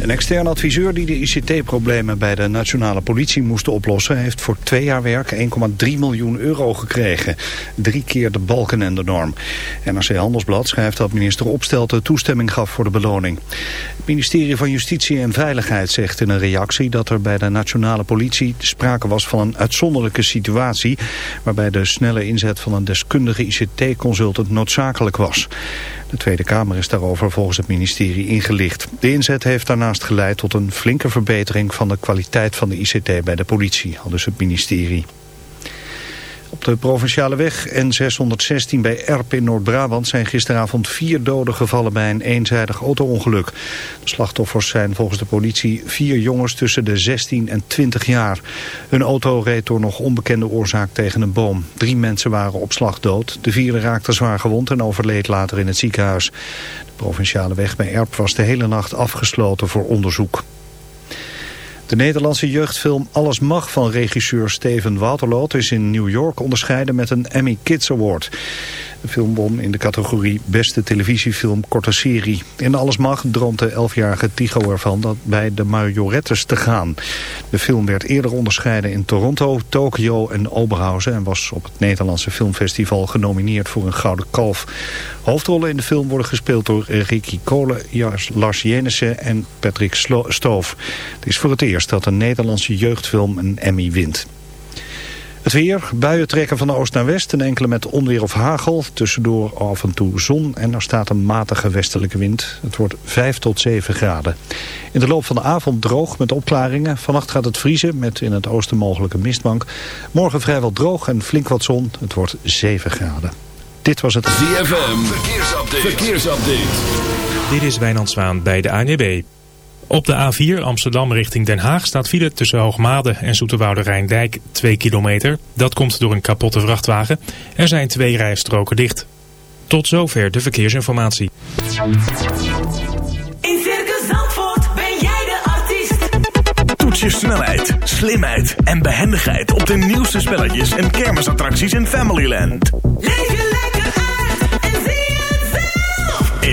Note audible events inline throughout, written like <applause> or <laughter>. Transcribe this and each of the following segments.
Een extern adviseur die de ICT-problemen bij de nationale politie moest oplossen... heeft voor twee jaar werk 1,3 miljoen euro gekregen. Drie keer de balken en de norm. NRC Handelsblad schrijft dat minister Opstelten toestemming gaf voor de beloning. Het ministerie van Justitie en Veiligheid zegt in een reactie... dat er bij de nationale politie sprake was van een uitzonderlijke situatie... waarbij de snelle inzet van een deskundige ICT-consultant noodzakelijk was. De Tweede Kamer is daarover volgens het ministerie ingelicht. De inzet heeft daarnaast geleid tot een flinke verbetering van de kwaliteit van de ICT bij de politie, al dus het ministerie. Op de provinciale weg N616 bij Erp in Noord-Brabant zijn gisteravond vier doden gevallen bij een eenzijdig auto-ongeluk. De slachtoffers zijn volgens de politie vier jongens tussen de 16 en 20 jaar. Hun auto reed door nog onbekende oorzaak tegen een boom. Drie mensen waren op slag dood. De vierde raakte zwaar gewond en overleed later in het ziekenhuis. De provinciale weg bij Erp was de hele nacht afgesloten voor onderzoek. De Nederlandse jeugdfilm Alles Mag van regisseur Steven Waterloot is in New York onderscheiden met een Emmy Kids Award. De film won in de categorie Beste Televisiefilm Korte Serie. In Alles Mag droomt de 11-jarige Tigo ervan dat bij de Majorettes te gaan. De film werd eerder onderscheiden in Toronto, Tokio en Oberhausen... en was op het Nederlandse Filmfestival genomineerd voor een Gouden Kalf. Hoofdrollen in de film worden gespeeld door Ricky Kolen, Lars Jenissen en Patrick Stoof. Het is voor het eerst dat een Nederlandse jeugdfilm een Emmy wint. Het weer, buien trekken van de oost naar west en enkele met onweer of hagel. Tussendoor af en toe zon en er staat een matige westelijke wind. Het wordt 5 tot 7 graden. In de loop van de avond droog met opklaringen. Vannacht gaat het vriezen met in het oosten mogelijke mistbank. Morgen vrijwel droog en flink wat zon. Het wordt 7 graden. Dit was het ZFM. Verkeersupdate. Verkeersupdate. Dit is Wijnand Zwaan bij de ANWB. Op de A4 Amsterdam richting Den Haag staat file tussen Hoogmade en Zoeterwoude Rijndijk 2 kilometer. Dat komt door een kapotte vrachtwagen. Er zijn twee rijstroken dicht. Tot zover de verkeersinformatie. In Circus Zandvoort ben jij de artiest. Toets je snelheid, slimheid en behendigheid op de nieuwste spelletjes en kermisattracties in Familyland. Leef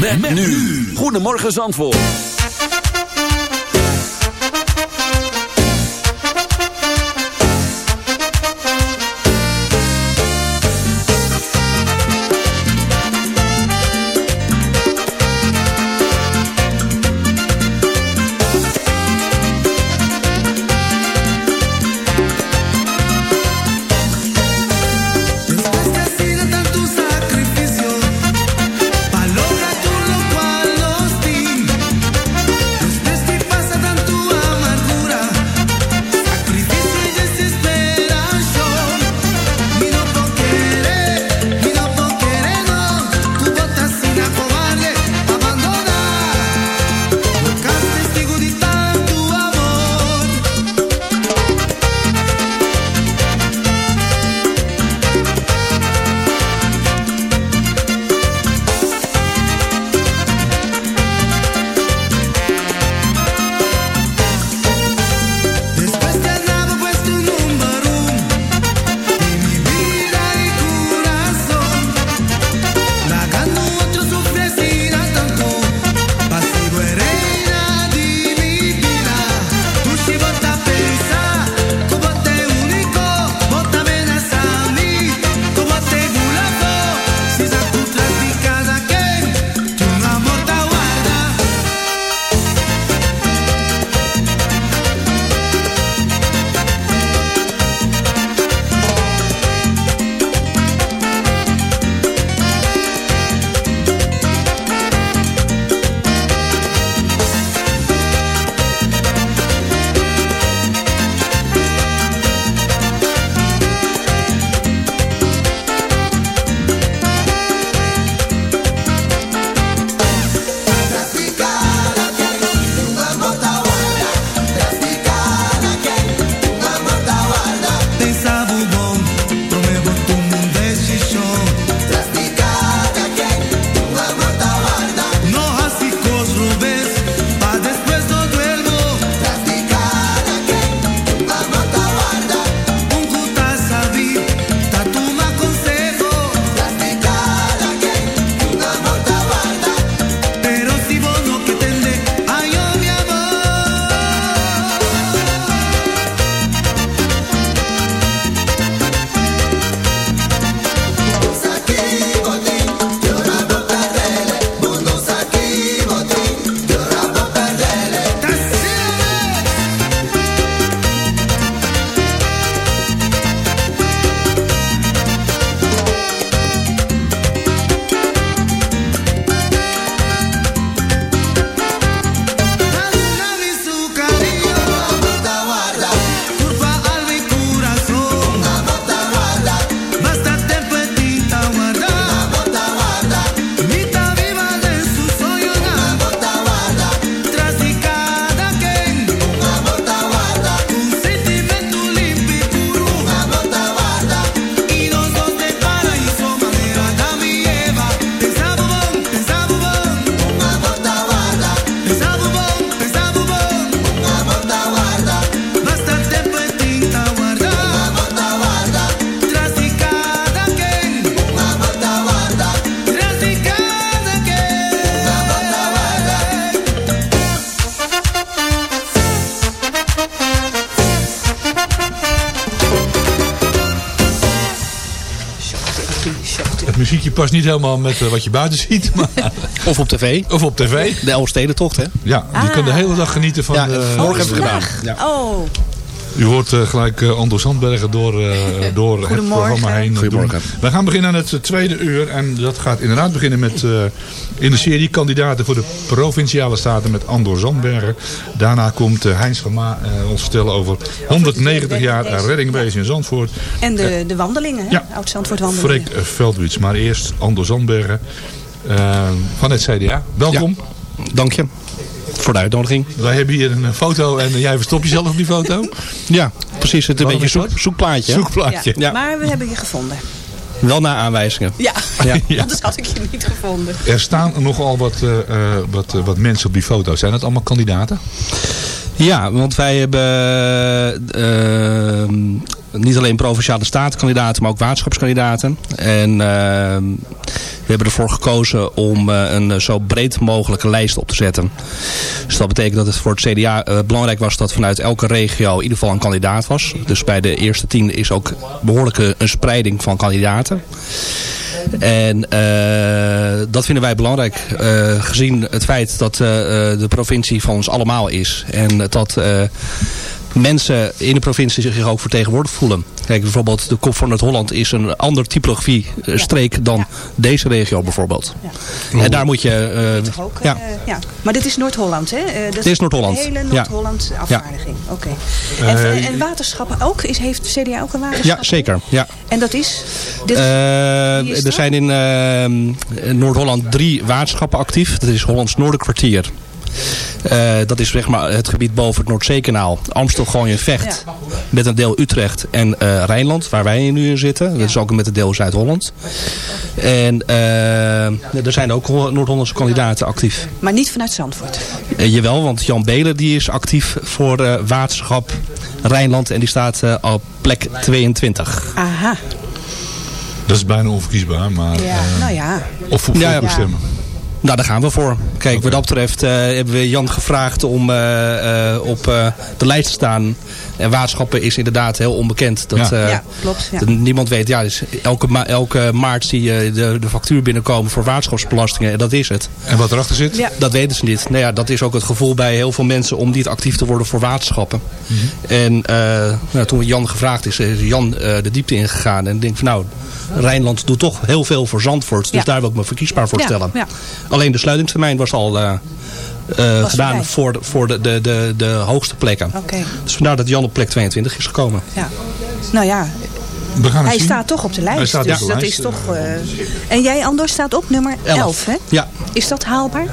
Met, met nu. Goedemorgen Zandvoort. Past niet helemaal met eh, wat je buiten ziet. Maar, <laughs> Of op tv. of op tv. De Elfstedentocht, hè? Ja, je kan de hele dag genieten van... Ja, de- morgen hebben we gedaan. Ja. Oh, U hoort eh, gelijk eh Ando Zandbergen door, eh, <laughs> door het programma heen. Goedemorgen. doen. We gaan beginnen aan het tweede uur. En dat gaat inderdaad beginnen met eh, in de serie kandidaten voor de Provinciale Staten met Andor Zandbergen. Daarna komt Heinz van Ma eh, ons vertellen over 190 jaar reddingwezen in Zandvoort. en de, de wandelingen, hè? Ja. Oud-Zandvoort wandelingen. Freek Veldwits. Maar eerst Andor Zandbergen van het CDA. Welkom. Dank je voor de uitnodiging. Wij hebben hier een foto en jij verstopt jezelf op die foto. Ja, precies. Het is een beetje is zoek, zoekplaatje. Zoekplaatje. Ja. Maar we hebben je gevonden. Wel na aanwijzingen. Ja, Ja. <laughs> anders had ik je niet gevonden. Er staan nogal wat, eh, eh, wat, eh, wat mensen op die foto. Zijn dat allemaal kandidaten? Ja, want wij hebben ehm, niet alleen provinciale statenkandidaten, maar ook waterschapskandidaten. En ehm, we hebben ervoor gekozen om eh, een zo breed mogelijke lijst op te zetten. Dus dat betekent dat het voor het CDA eh, belangrijk was dat vanuit elke regio in ieder geval een kandidaat was. Dus bij de eerste tien is ook behoorlijke een spreiding van kandidaten. En eh, dat vinden wij belangrijk. eh, gezien het feit dat eh, eh, de provincie van ons allemaal is. En dat eh, mensen in de provincie zich ook vertegenwoordigd voelen. Kijk, bijvoorbeeld de kop van Noord-Holland is een ander typologie eh, streek dan Ja. deze regio bijvoorbeeld. En daar moet je... eh, Toch ook? ja. eh, ja. Maar dit is Noord-Holland, hè? Eh, dat Dit is Noord-Holland. De hele Ja. Noord-Holland afvaardiging. Oké. En, en waterschappen ook? Is, heeft CDA ook een waterschap? ja, zeker. Ja. En dat is? Dit, Eh, is er zijn in Noord-Holland drie waterschappen actief. Dat is Hollands Noorderkwartier. Eh, dat is zeg maar het gebied boven het Noordzeekanaal. Amstel, Gooien, Vecht. Met een deel Utrecht en eh, Rijnland, waar wij nu in zitten. Dat is ook met een deel Zuid-Holland. En eh, er zijn ook Noord-Hollandse kandidaten actief. maar niet vanuit Zandvoort. Jawel, want Jan Belen die is actief voor eh, waterschap Rijnland. En die staat op plek 22. Aha. Dat is bijna onverkiesbaar, maar... Ja, nou ja. Of voor ja. stemmen. Nou, daar gaan we voor. Kijk, wat dat betreft eh, hebben we Jan gevraagd om eh, eh, op de lijst te staan. En waterschappen is inderdaad heel onbekend. Dat, Ja. eh, ja, klopt. Ja. dat niemand weet, ja, dus elke, ma elke maart zie je de, de factuur binnenkomen voor waterschapsbelastingen. En dat is het. En wat erachter zit? Ja. Dat weten ze niet. Nou ja, dat is ook het gevoel bij heel veel mensen om niet actief te worden voor waterschappen. En eh, nou, toen Jan gevraagd is, is Jan eh, de diepte ingegaan. En denk van nou, Rijnland doet toch heel veel voor Zandvoort. Dus Ja. daar wil ik me verkiesbaar voor stellen. ja. Alleen de sluitingstermijn was al eh, gedaan voor, de, voor de, de, de, de hoogste plekken. Oké. Dus vandaar dat Jan op plek 22 is gekomen. Ja. Nou ja, We gaan het hij zien. staat toch op de lijst. Hij staat dus op de dat lijst. is toch... eh, En jij, Andor, staat op nummer 11, Elf. hè? Ja, Is dat haalbaar?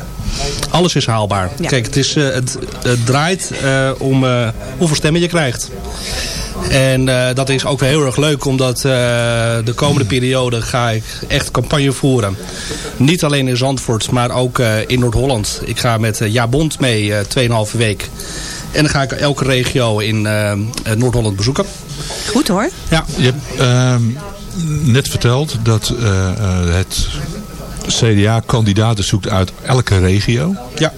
alles is haalbaar. Ja. Kijk, het, is, eh, het, het draait eh, om eh, hoeveel stemmen je krijgt. En eh, dat is ook heel erg leuk, omdat eh, de komende periode ga ik echt campagne voeren. Niet alleen in Zandvoort, maar ook eh, in Noord-Holland. Ik ga met uh, Ja Bond mee, eh 2,5 week. En dan ga ik elke regio in Noord-Holland bezoeken. Goed hoor. Ja. Je hebt ehm, net verteld dat eh, eh, het CDA kandidaten zoekt uit elke regio. Ja.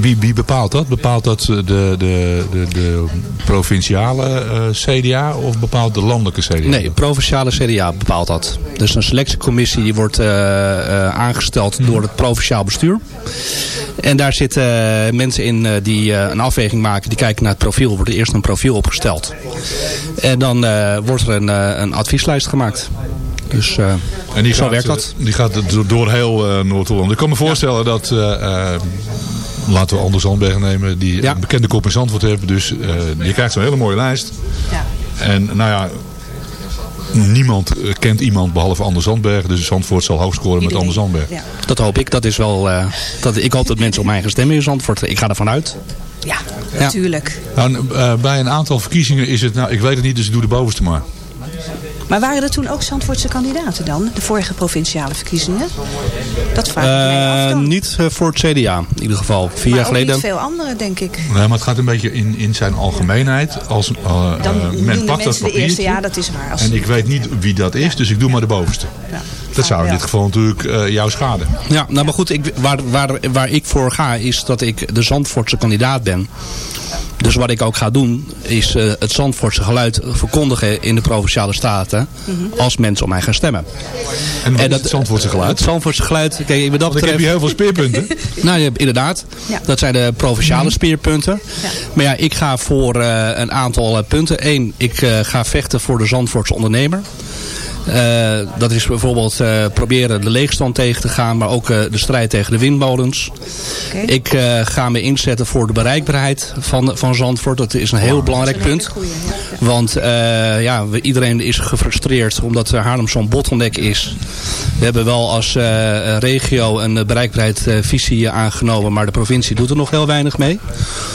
Wie, wie bepaalt dat? Bepaalt dat eh, de, de, de, de provinciale eh, CDA of bepaalt de landelijke CDA? Nee, provinciale CDA bepaalt dat. Dus een selectiecommissie die wordt eh, aangesteld door het provinciaal bestuur. En daar zitten mensen in die een afweging maken. Die kijken naar het profiel. Er wordt eerst een profiel opgesteld. En dan wordt er een, een advieslijst gemaakt. Dus eh, En die zo gaat, werkt eh, dat. Die gaat door, door heel eh, Noord-Holland. Ik kan me voorstellen dat... eh, eh, laten we Anders Zandbergen nemen. Die Ja. een bekende kop in Zandvoort hebben. Dus eh, je krijgt zo'n hele mooie lijst. Ja. En nou ja... Niemand eh, kent iemand behalve Anders Zandbergen. Dus Zandvoort zal hoog scoren met. Anders Zandbergen. Ja. Dat hoop ik. Dat is wel, eh, dat, ik hoop dat mensen op mij gaan stemmen in Zandvoort. Ik ga ervan uit. Ja, natuurlijk. Nou, eh, bij een aantal verkiezingen is het... Nou, ik weet het niet, dus ik doe de bovenste maar. Maar waren er toen ook Zandvoortse kandidaten dan? De vorige provinciale verkiezingen? Dat vraag ik mij af Eh, dan. niet eh, voor het CDA in ieder geval. Vier maar jaar geleden. niet veel andere, denk ik. Nee, maar het gaat een beetje in, in zijn algemeenheid. Als eh, Dan eh, doen men de pakt dat mensen de eerste. papiertje. Ja, dat is waar. Als, En ik weet niet wie dat is, dus ik doe maar de bovenste. ja. Dat zou in Ja. dit geval natuurlijk eh, jouw schade. Ja, nou maar goed, ik, waar, waar, waar ik voor ga is dat ik de Zandvoortse kandidaat ben. Dus wat ik ook ga doen, is eh, het Zandvoortse geluid verkondigen in de Provinciale Staten. Als mensen op mij gaan stemmen. En wat En is dat- het Zandvoortse geluid? Het Zandvoortse geluid, kijk, ik heb betreft... hier heel veel speerpunten. <laughs> Nou, ja, inderdaad. Ja. Dat zijn de provinciale speerpunten. Ja. Maar ja, ik ga voor eh, een aantal punten. Eén, ik eh, ga vechten voor de Zandvoortse ondernemer. Eh, dat is bijvoorbeeld eh, proberen de leegstand tegen te gaan, maar ook eh, de strijd tegen de windmolens. Oké. Ik eh, ga me inzetten voor de bereikbaarheid van, van Zandvoort. Dat is een heel belangrijk een punt. hele goeie, ja. Want eh, ja, we- iedereen is gefrustreerd omdat Haarlem zo'n bottleneck is. We hebben wel als eh, regio een bereikbaarheidsvisie aangenomen, maar de provincie doet er nog heel weinig mee.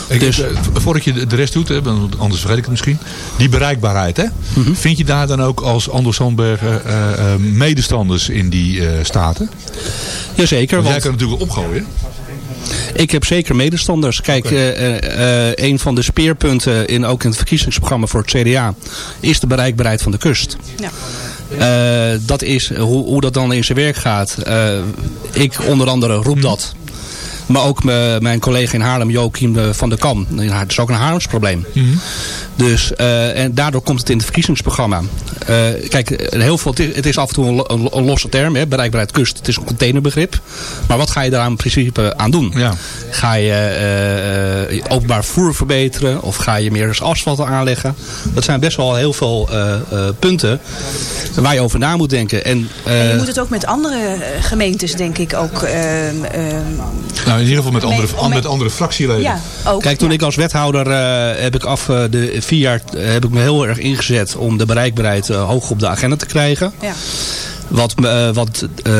Ik, Dus- voordat je de- rest doet, hè, want anders vergeet ik het misschien. Die bereikbaarheid, hè? Mhm. Vind je daar dan ook als Anders Sandberg eh, eh, medestanders in die eh, staten? Jazeker, Want jij want kan natuurlijk opgooien. ik heb zeker medestanders. Kijk, eh, eh, eh, een van de speerpunten in, ook in het verkiezingsprogramma voor het CDA is de bereikbaarheid van de kust. Ja. Eh, dat is hoe, hoe dat dan in zijn werk gaat. Eh, ik onder andere roep dat. Maar ook me- mijn collega in Haarlem, Joachim eh, van der Kam. Het is ook een Haarlems probleem. Dus, eh, en daardoor komt het in het verkiezingsprogramma. Eh, kijk, heel veel, het is- af en toe een, lo- een, een losse term, hè, bereikbaarheid kust. Het is een containerbegrip. Maar wat ga je daar in principe aan doen? Ja. Ga je eh, eh, openbaar vervoer verbeteren? Of ga je meer asfalt aanleggen? Dat zijn best wel heel veel eh, eh, punten waar je over na moet denken. En, En je moet het ook met andere gemeentes, denk ik, ook... ehm, ehm, Nou, in ieder geval met andere, met andere fractieleden. ja, ook. Kijk, toen ja. ik als wethouder eh, heb ik af eh, de vier jaar eh, heb ik me heel erg ingezet om de bereikbaarheid hoog op de agenda te krijgen. Ja. Wat, wat eh,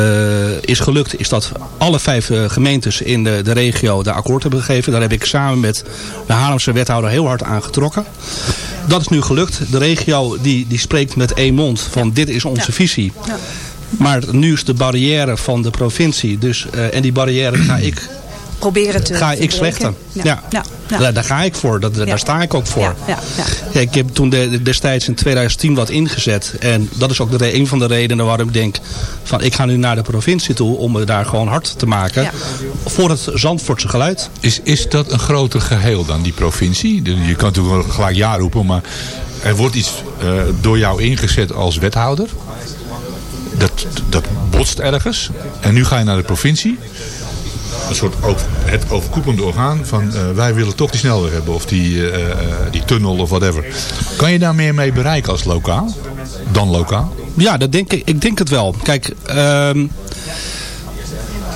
is gelukt is dat alle vijf gemeentes in de, de regio daar akkoord hebben gegeven. Daar heb ik samen met de Haarlemse wethouder heel hard aan getrokken. Dat is nu gelukt. De regio die, die spreekt met één mond van dit is onze Ja. visie. Ja. Maar nu is de barrière van de provincie. Dus, eh, en die barrière ga ik Proberen te ga ik breken. slechten. Ja. Ja. Ja. Ja. Daar, ga ik voor. Dat, Ja. Daar sta ik ook voor. Ja. Ja. Ja. Ja, ik heb toen de, de- destijds in 2010 wat ingezet. En dat is ook de, een van de redenen waarom ik denk... van ik ga nu naar de provincie toe om me daar gewoon hard te maken. Ja. Voor het Zandvoortse geluid. Is, is dat een groter geheel dan die provincie? Je kan natuurlijk wel gelijk ja roepen, maar er wordt iets eh, door jou ingezet als wethouder. Dat, dat botst ergens. En nu ga je naar de provincie. Een soort over, het overkoepelende orgaan van eh, wij willen toch die snelweg hebben. Of die, eh, eh, die tunnel of whatever. Kan je daar meer mee bereiken als lokaal? Dan lokaal? Ja, dat denk ik, ik denk het wel. Kijk, ehm,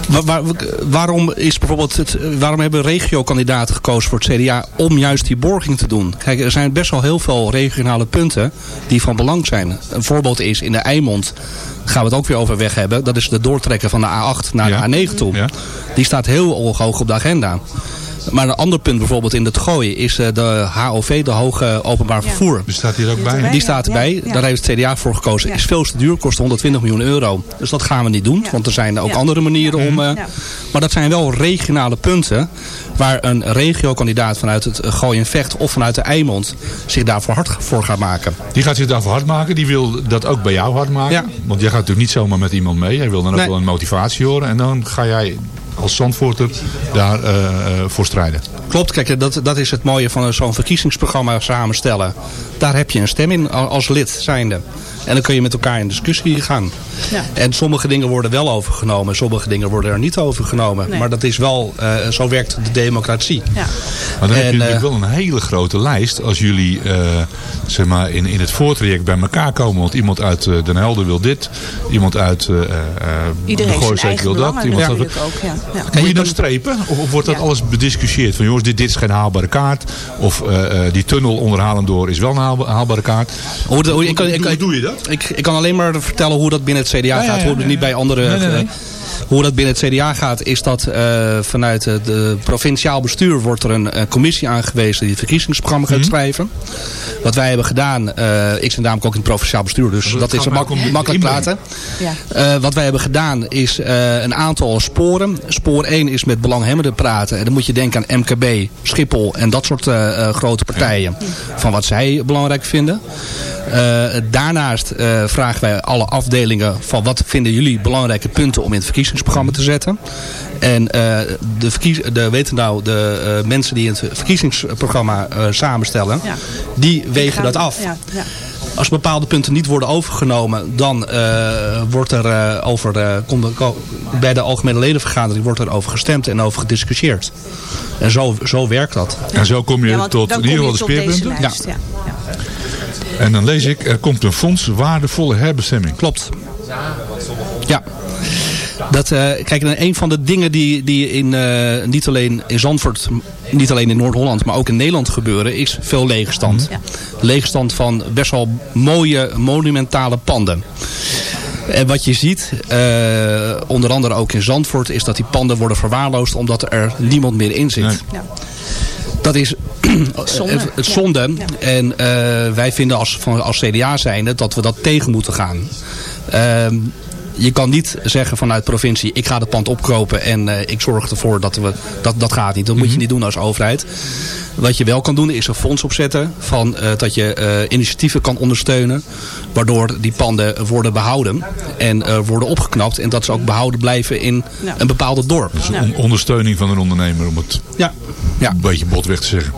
waar- waarom, is bijvoorbeeld het, waarom hebben regiokandidaten gekozen voor het CDA om juist die borging te doen? Kijk, er zijn best wel heel veel regionale punten die van belang zijn. Een voorbeeld is in de Eimond, gaan we het ook weer over weg hebben. Dat is de doortrekken van de A8 naar Ja. de A9 toe. Ja. Die staat heel hoog op de agenda. Maar een ander punt bijvoorbeeld in het gooien is eh, de HOV, de hoge openbaar Ja. vervoer. Die staat hier ook bij. Die staat erbij. Daar heeft het CDA voor gekozen. Ja. Is veel te duur. Kost 120 miljoen euro. Dus dat gaan we niet doen. Ja. Want er zijn ook Ja. andere manieren om... eh, Ja. Maar dat zijn wel regionale punten. Waar een regiokandidaat vanuit het Gooi en Vecht of vanuit de Eimond... zich daarvoor hard voor gaat maken. Die gaat zich daarvoor hard maken. Die wil dat ook bij jou hard maken. Ja. Want jij gaat natuurlijk niet zomaar met iemand mee. Jij wil dan ook Nee. wel een motivatie horen. En dan ga jij als Zandvoorter daar eh, eh, voor strijden. Klopt, kijk, dat, dat is het mooie van zo'n verkiezingsprogramma samenstellen. Daar heb je een stem in als lid zijnde. En dan kun je met elkaar in discussie gaan. Ja. En sommige dingen worden wel overgenomen, sommige dingen worden er niet overgenomen. Nee. Maar dat is wel, eh, zo werkt de democratie. Ja. Maar dan heb je natuurlijk eh, wel een hele grote lijst als jullie eh, zeg maar in, in het voortraject bij elkaar komen. Want iemand uit eh, Den Helder wil dit. Iemand uit eh eh, Iedereen de Gooiseek eigen wil dat. Iemand natuurlijk ook. Ja. Ja. Moet je dan strepen? Of, of wordt dat Ja. alles bediscussieerd? Van jongens, dit, dit is geen haalbare kaart. Of eh, eh, die tunnel onder Halendor is wel een haal- haalbare kaart. Hoe, doe je dat? Ik, ik kan alleen maar vertellen hoe dat binnen het CDA ja, gaat. ja, hoe het niet bij andere... Nee, nee, nee. eh, Hoe dat binnen het CDA gaat is dat eh, vanuit het de provinciaal bestuur wordt er een, eh, commissie aangewezen die het verkiezingsprogramma Mhm. gaat schrijven. Wat wij hebben gedaan, eh, ik zit namelijk ook in het provinciaal bestuur, dus dat, is mak- makkelijk praten. Ja. Eh, wat wij hebben gedaan is eh, een aantal sporen. Spoor 1 is met belanghebbenden praten. En dan moet je denken aan MKB, Schiphol en dat soort eh, eh, grote partijen. Van wat zij belangrijk vinden. Eh, daarnaast eh, vragen wij alle afdelingen van wat vinden jullie belangrijke punten om in het verkiezingsprogramma te zetten. En eh, de, verkies, de, weten nou, de eh, mensen die het verkiezingsprogramma eh, samenstellen, Ja. die wegen Gaan- dat af. Ja, ja. Als bepaalde punten niet worden overgenomen, dan eh, wordt er eh, over, bij de algemene ledenvergadering wordt er over gestemd en over gediscussieerd. En zo, zo werkt dat. En zo kom je tot in ieder geval de speerpunten. lijst, ja. En dan lees ik, er komt een fonds waardevolle herbestemming. Klopt. Ja. Dat, eh, kijk, en een van de dingen die, die in, eh, niet alleen in Zandvoort, niet alleen in Noord-Holland, maar ook in Nederland gebeuren, is veel leegstand. Ja. Leegstand van best wel mooie, monumentale panden. En wat je ziet, eh, onder andere ook in Zandvoort, is dat die panden worden verwaarloosd omdat er niemand meer in zit. Nee. Ja. Dat is <clears throat> Zonde. het, zonde. Ja. En eh, wij vinden als, van, als CDA zijnde dat we dat tegen moeten gaan. Ehm, je kan niet zeggen vanuit provincie, ik ga het pand opkopen en eh, ik zorg ervoor dat we, dat, dat gaat niet. Dat moet je niet doen als overheid. Wat je wel kan doen is een fonds opzetten van, eh, dat je eh, initiatieven kan ondersteunen. Waardoor die panden worden behouden en eh, worden opgeknapt. En dat ze ook behouden blijven in Ja. een bepaalde dorp. Dus on- ondersteuning van een ondernemer, om het Ja, ja. een beetje botweg te zeggen.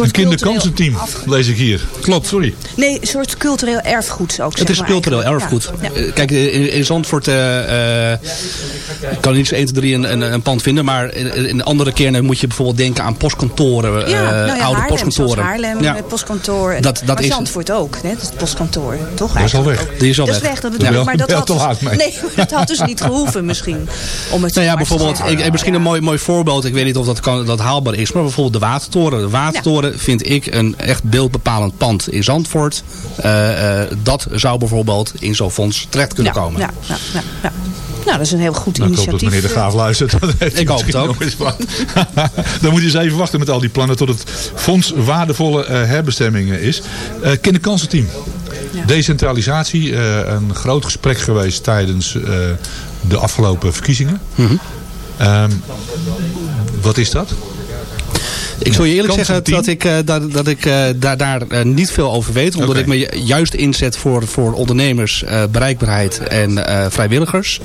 Een soort Een kinderkansenteam, lees ik hier. Klopt. Sorry. Nee, een soort cultureel erfgoed ook. Het is cultureel erfgoed. Ja, ja. Eh, Kijk, in, in Zandvoort ik kan niet zo 1, 2, 3 een, een, een pand vinden. Maar in, in andere keren moet je bijvoorbeeld denken aan postkantoren. Ja, nou oude Haarlem, postkantoren. Haarlem, Ja. het postkantoor. Dat- dat maar is- Zandvoort ook, hè, het postkantoor. Toch Dat is al weg. Die is al Dat is weg. weg, dat bedoel ik. Maar dat had, dus, nee, dat had dus niet gehoeven misschien. Om het Nou ja, bijvoorbeeld, ik- misschien een mooi, mooi voorbeeld. Ik weet niet of dat, kan, dat haalbaar is. Maar bijvoorbeeld de Watertoren. De Watertoren vind ik een echt beeldbepalend pand in Zandvoort. Eh, eh, dat zou bijvoorbeeld in zo'n fonds terecht kunnen ja, komen. Ja, ja, ja, ja. Nou, dat is een heel goed Nou, ik hoop initiatief. dat meneer De Graaf luistert. <laughs> Ik hoop het ook. <laughs> Dan moet je eens even wachten met al die plannen tot het fonds waardevolle eh, herbestemmingen is. Eh kinderkansenteam. Decentralisatie. eh, een groot gesprek geweest tijdens eh, de afgelopen verkiezingen. Mhm. Ehm, wat is dat? Ik zal je eerlijk zeggen dat ik, eh, dat, dat ik eh, daar, daar eh, niet veel over weet. Omdat ik me ju- juist inzet voor, voor ondernemers, eh, bereikbaarheid en eh, vrijwilligers.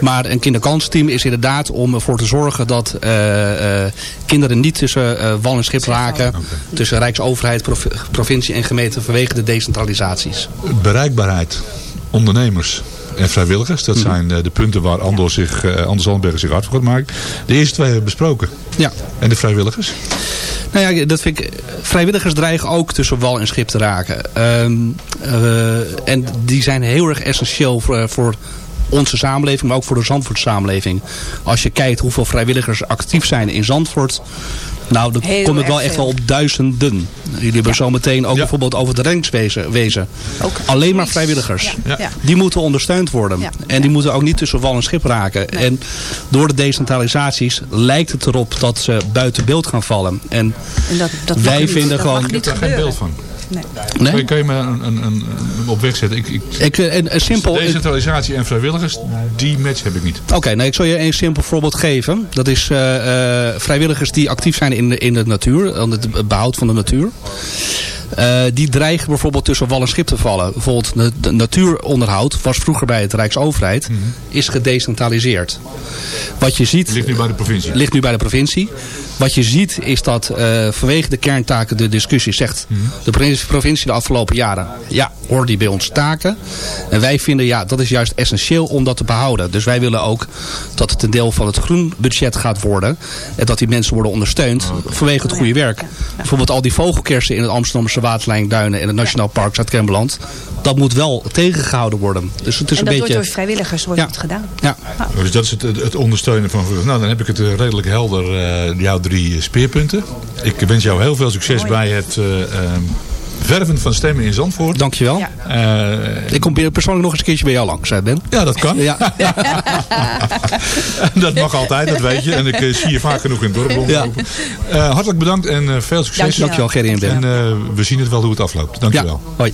Maar een kinderkansteam is inderdaad om ervoor te zorgen dat eh, eh, kinderen niet tussen eh, wal en schip raken. Tussen Rijksoverheid, provi- provincie en gemeente vanwege de decentralisaties. Bereikbaarheid. Ondernemers. En vrijwilligers, dat zijn eh, de punten waar Andor zich, eh, Anders Zandbergen zich hard voor gaat maken. De eerste twee hebben we besproken. Ja. En de vrijwilligers? Nou ja, dat vind ik, vrijwilligers dreigen ook tussen wal en schip te raken. Ehm, eh, en die zijn heel erg essentieel voor, voor onze samenleving, maar ook voor de Zandvoort samenleving. Als je kijkt hoeveel vrijwilligers actief zijn in Zandvoort. Nou, dan Heel komt het wel echt wel op duizenden. Jullie hebben zo meteen ook Ja. bijvoorbeeld over de rankswezen. Wezen. Ook Alleen maar vrijwilligers. Ja, Ja. ja. Die moeten ondersteund worden. Ja. En die moeten ook niet tussen wal en schip raken. En door de decentralisaties lijkt het erop dat ze buiten beeld gaan vallen. En En dat, dat Wij niet, vinden dat gewoon- Ik niet daar geen beeld van. Nee. nee? Kan je, me een, een, een, een op weg zetten? Ik, ik, Ik, eh, en, eh, simpel, Decentralisatie en vrijwilligers, die match heb ik niet. Oké, nou, ik zal je een simpel voorbeeld geven. Dat is eh, eh, vrijwilligers die actief zijn in de, in de natuur, aan het behoud van de natuur. Eh, die dreigen bijvoorbeeld tussen wal en schip te vallen. Bijvoorbeeld de, de natuuronderhoud was vroeger bij het Rijksoverheid, is gedecentraliseerd. Wat je ziet, Ligt nu bij de provincie. ligt nu bij de provincie. Wat je ziet is dat eh, vanwege de kerntaken de discussie zegt de provincie- de afgelopen jaren. Ja, hoor die bij ons taken. En wij vinden ja, dat is juist essentieel om dat te behouden. Dus wij willen ook dat het een deel van het groenbudget gaat worden. En dat die mensen worden ondersteund vanwege het goede werk. Bijvoorbeeld al die vogelkersen in het Amsterdamse Waterlijnduinen en het Nationaal Park Zuid-Kemmerland. Dat moet wel tegengehouden worden. Dus het is En een dat beetje... wordt door vrijwilligers wordt Ja. het gedaan. ja. Dus dat is het, het ondersteunen van... Nou, dan heb ik het eh, redelijk helder, eh, jouw drie speerpunten. Ik wens jou heel veel succes Mooi. bij het eh, ehm, verven van stemmen in Zandvoort. Dankjewel. Ja. Eh, Ik kom persoonlijk nog eens een keertje bij jou langs, hè, Ben. ja, dat kan. Ja. <laughs> dat mag altijd, dat weet je. En ik eh, zie je vaak genoeg in het dorp rondlopen. Eh, hartelijk bedankt en eh, veel succes. Dankjewel. Dankjewel, Gerry en Ben. En eh, we zien het wel hoe het afloopt. Dankjewel. Ja, hoi.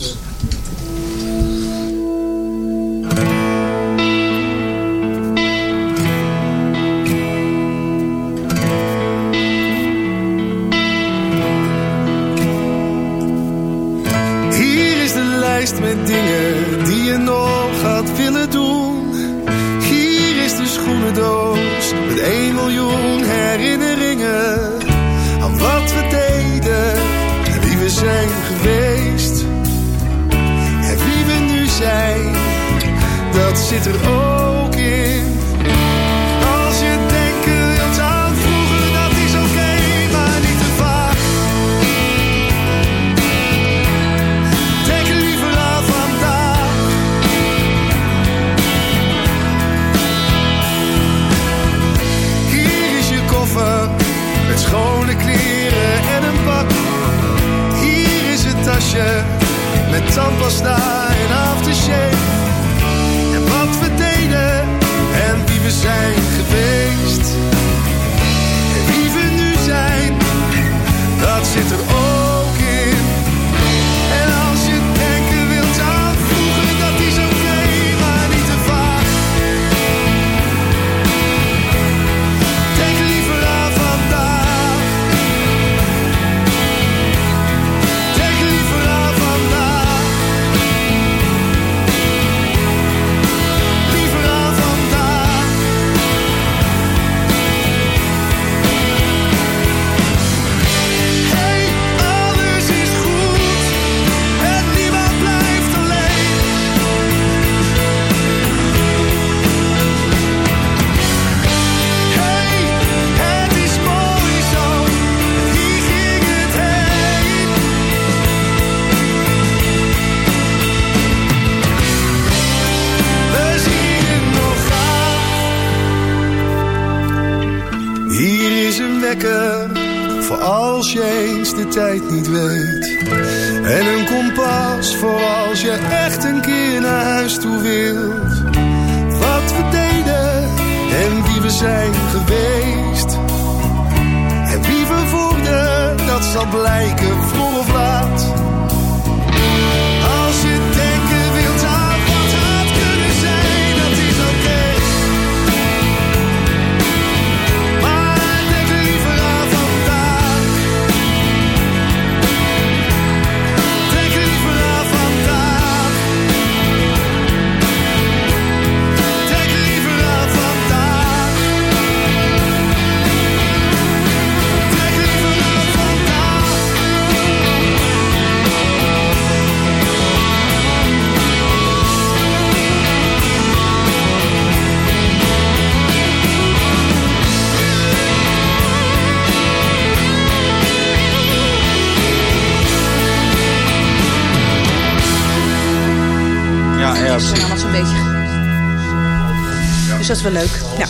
Wel leuk. Ja.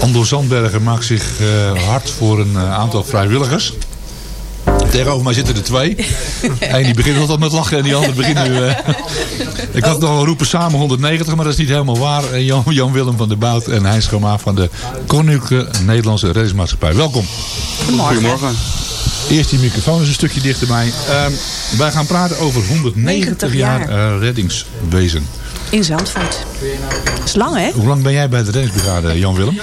Andor Zandbergen maakt zich eh, hard voor een eh, aantal vrijwilligers. Tegenover mij zitten er twee. <laughs> Eén die begint altijd met lachen en die andere begint nu... eh, <laughs> ik had nog al roepen samen 190, maar dat is niet helemaal waar. Jan, Jan Willem van der Bout en Heinz van de Koninklijke Nederlandse Reddingsmaatschappij. Welkom. Goedemorgen. Eerst die microfoon is een stukje dichterbij. Ehm wij gaan praten over 190 90 jaar, jaar. eh, reddingswezen. In Zandvoort. Dat is lang, hè? Hoe lang ben jij bij de reddingsbrigade, Jan Willem?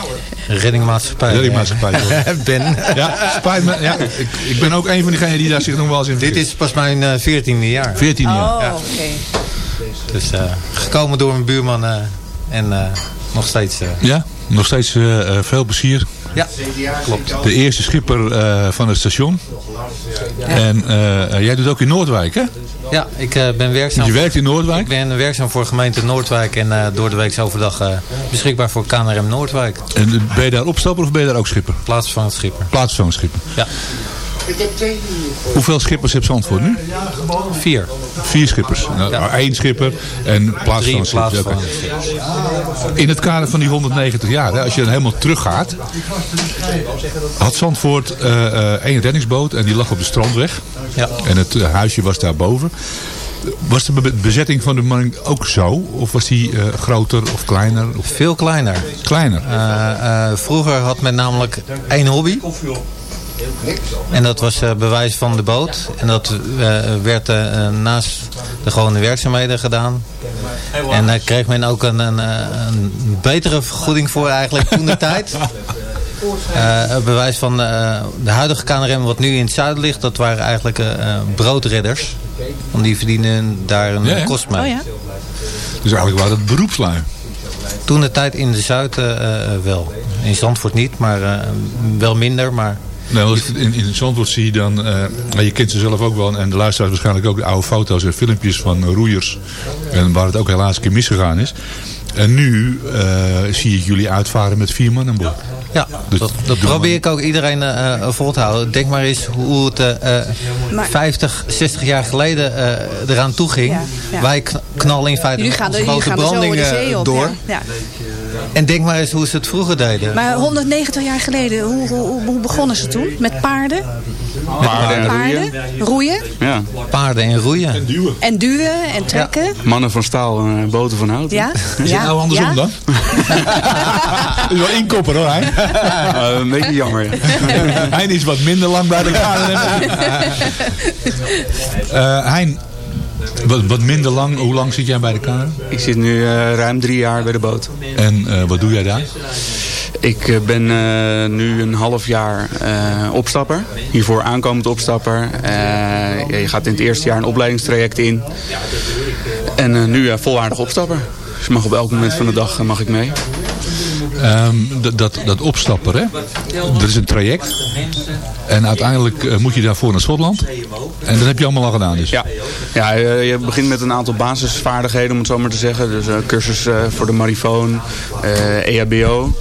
Reddingmaatschappij. Reddingmaatschappij. <laughs> ben. Ja, spijt me. Ja, ik, ik ben ook een van diegenen die daar zich nog wel eens in Dit is pas mijn eh, veertiende jaar. 14 jaar. Oh, Ja. oké. Dus eh, gekomen door mijn buurman eh, en eh, nog steeds. eh, Ja, nog steeds eh, eh, veel plezier. Ja, klopt. De eerste schipper eh, van het station. En eh, eh, jij doet ook in Noordwijk, hè? Ja, ik ben werkzaam. Je werkt in Noordwijk? Ik ben werkzaam voor gemeente Noordwijk en door de week overdag beschikbaar voor KNRM Noordwijk. En ben je daar opstapper of ben je daar ook schipper? Plaatsvervangend schipper. Plaatsvervangend schipper. Ja, Hoeveel schippers heeft Zandvoort nu? vier. Vier schippers. Nou, Ja. één schipper en. Oké. plaatsvervangend schippers. In het kader van die 190 jaar, hè, als je dan helemaal teruggaat, had Zandvoort eh, eh, één reddingsboot en die lag op de strandweg. Ja. En het eh, huisje was daarboven. Was de be- bezetting van de manning ook zo? Of was die groter of kleiner? Of Veel kleiner. kleiner? Vroeger had men namelijk één hobby. En dat was eh, bewijs van de boot. En dat eh, werd eh, naast de gewone werkzaamheden gedaan. En daar kreeg men ook een, een, eh, een betere vergoeding voor eigenlijk toen de tijd. <laughs> Eh, het bewijs van eh, de huidige KNRM wat nu in het zuiden ligt, dat waren eigenlijk broodredders. Want die verdienen daar een Ja, kost mee. Oh ja? Dus eigenlijk waren het beroepslui. Toen de tijd in de zuid eh, eh, wel. In Zandvoort niet, maar eh, wel minder. Maar Nou, als ik in, in Zandvoort zie dan, eh, maar je kent ze zelf ook wel en de luisteraars waarschijnlijk ook de oude foto's en filmpjes van roeiers. En waar het ook helaas een keer misgegaan is. En nu eh, zie ik jullie uitvaren met vier man aan boord. ja, Dus dat, dat probeer ik ook iedereen eh, eh, vol te houden. Denk maar eens hoe het eh, eh, Maar- 50, 60 jaar geleden eh, eraan toe ging. Ja, ja. Wij kn- knallen in feite Jullie gaan, er, grote gaan zo branding de eh, zee op. door. Ja, ja. En denk maar eens hoe ze het vroeger deden. Maar 190 jaar geleden, hoe, hoe, hoe begonnen ze toen? Met paarden? Paarden en roeien. Paarden, roeien Ja. Paarden en roeien. En duwen. en duwen en trekken. Mannen van staal en eh, boten van hout. <laughs> Ja? Is het nou andersom ja? dan? Dat <laughs> is wel inkopper hoor, Hein. Eh, <laughs> een beetje jammer. ja. Hein is wat minder lang bij de kade. Eh Hein, wat, wat minder lang. Hoe lang zit jij bij de kade? Ik zit nu eh, ruim drie jaar bij de boot. En eh, wat doe jij daar? Ik eh, ben nu een half jaar opstapper. Hiervoor aankomend opstapper. Je gaat in het eerste jaar een opleidingstraject in. En nu volwaardig opstapper. Dus je mag op elk moment van de dag mag ik mee. Ehm, dat, dat, dat opstapper, hè? Dat is een traject. En uiteindelijk eh, moet je daarvoor naar Schotland. En dat heb je allemaal al gedaan dus. Ja, ja je, je begint met een aantal basisvaardigheden om het zo maar te zeggen. Dus eh, cursus eh, voor de marifoon, eh EHBO.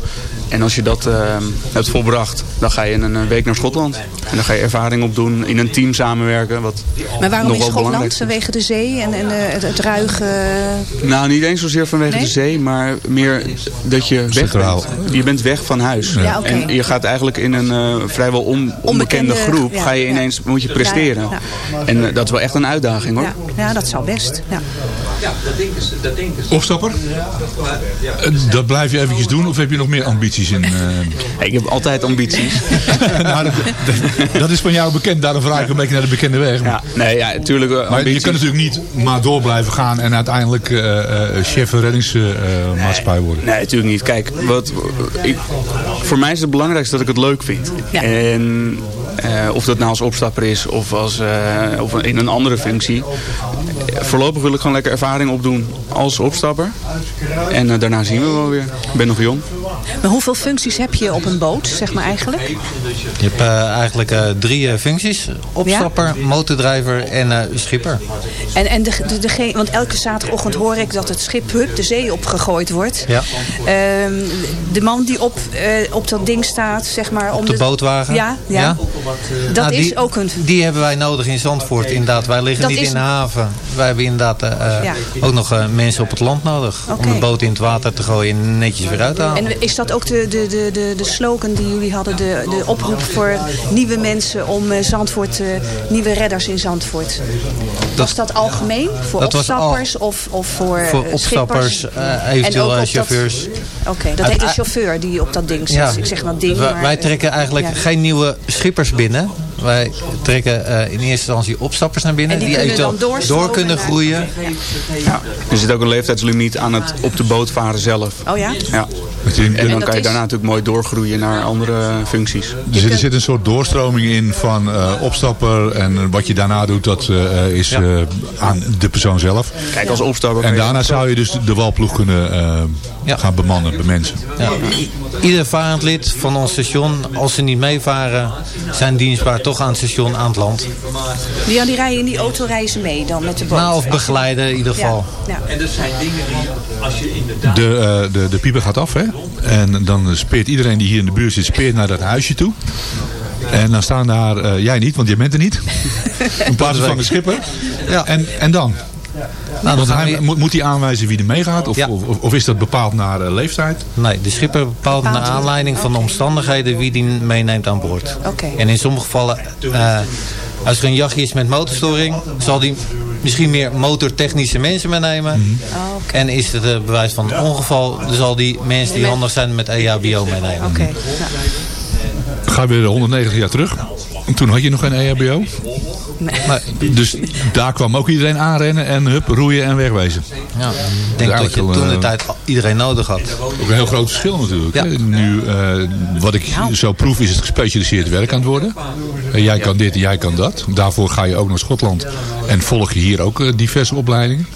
En als je dat eh, hebt volbracht, dan ga je in een eh, week naar Schotland. En dan ga je ervaring opdoen, in een team samenwerken. Wat Maar waarom nog in Schotland? is. Vanwege de zee en, en eh, het, het ruige... Nou, niet eens zozeer vanwege Nee? de zee, maar meer dat je weg bent. Je bent weg van huis. Ja. En je gaat eigenlijk in een eh, vrijwel on- onbekende groep, ja, ga je ja. ineens, moet je presteren. Ja, En dat is wel echt een uitdaging hoor. ja, ja, dat zou best. Ja. Opstapper? Dat blijf je eventjes doen of heb je nog meer ambities in? eh? Ik heb altijd ambities. <laughs> nou, dat, is van jou bekend, daarom vraag ik een beetje naar de bekende weg. Ja, nee, ja, natuurlijk. eh, Maar je kan natuurlijk niet maar door blijven gaan en uiteindelijk eh, eh, chef reddingsmaatschappij worden. Nee, natuurlijk niet. Kijk, wat, ik, voor mij is het belangrijkste dat ik het leuk vind. Ja. En eh, of dat nou als opstapper is of, als, eh, of in een andere functie. Voorlopig wil ik gewoon lekker ervaring opdoen als opstapper. En eh, daarna zien we wel weer. Ik ben nog jong. Maar hoeveel functies heb je op een boot, zeg maar eigenlijk? Je hebt eh, eigenlijk eh, drie functies. Opstapper, motordrijver en eh, schipper. En, en de, de, degene- want elke zaterdagochtend hoor ik dat het schip hup, de zee opgegooid wordt. Ja. Ehm, de man die op, eh, op dat ding staat, zeg maar... Om de bootwagen. Ja, ja. Ja. Dat Nou, is die, ook een... Die hebben wij nodig in Zandvoort inderdaad. Wij liggen Dat niet is- in de haven. Wij hebben inderdaad eh, eh, Ja. ook nog eh, mensen op het land nodig. Om de boot in het water te gooien en netjes weer uit te halen. En is dat ook de, de, de, de, de slogan die jullie hadden? De, de oproep voor nieuwe mensen om Zandvoort, nieuwe redders in Zandvoort. Was dat algemeen? Voor dat al- opstappers of, of voor, Voor opstappers, schippers? eventueel En chauffeurs. Oké, dat heet een chauffeur die op dat ding zit. Ja. Ik zeg maar ding, Wij- maar... wij trekken eigenlijk Ja. geen nieuwe schippers binnen. Wij trekken eh, in eerste instantie opstappers naar binnen. En die eventueel door kunnen groeien. Er zit ook een leeftijdslimiet aan het op de boot varen zelf. Oh ja? Ja. En dan kan je daarna natuurlijk mooi doorgroeien naar andere functies. Er zit, er zit een soort doorstroming in van eh, opstapper en wat je daarna doet, dat eh, is eh, aan de persoon zelf. Kijk, als opstapper... En daarna zou je dus de walploeg kunnen eh, Ja. gaan bemannen, bemensen. Ja. I- Ieder varend lid van ons station, als ze niet meevaren, zijn dienstbaar toch aan het station aan het land. Die, die rijden in die auto reizen mee dan met de boot? Nou, of begeleiden in ieder geval. Ja. ja. De, eh, de, de pieper gaat af, hè? En dan speert iedereen die hier in de buurt zit, speert naar dat huisje toe. En dan staan daar, eh, jij niet, want jij bent er niet. <laughs> Een plaatsvervanger schipper. Ja. En, en dan? Nou, hij, we- moet, moet hij aanwijzen wie er meegaat? Of, Ja. of, of is dat bepaald naar eh, leeftijd? Nee, de schipper bepaalt naar aanleiding van de omstandigheden wie die meeneemt aan boord. Oké. En in sommige gevallen, eh, als er een jachtje is met motorstoring, zal die misschien meer motortechnische mensen meenemen. Oh, oké. En is het een bewijs van een ongeval, dan zal die mensen die handig zijn met EHBO meenemen. Oké. Ja. Ga je weer 190 jaar terug. En toen had je nog geen EHBO. Nee. Dus daar kwam ook iedereen aanrennen en hup, roeien en wegwezen. Ja, ik denk dat je toen de eh, tijd iedereen nodig had. Ook een heel groot verschil natuurlijk. Ja. Nu, eh, wat ik zo proef, is het gespecialiseerd werk aan het worden. Eh, jij kan dit en jij kan dat. Daarvoor ga je ook naar Schotland. En volg je hier ook diverse opleidingen.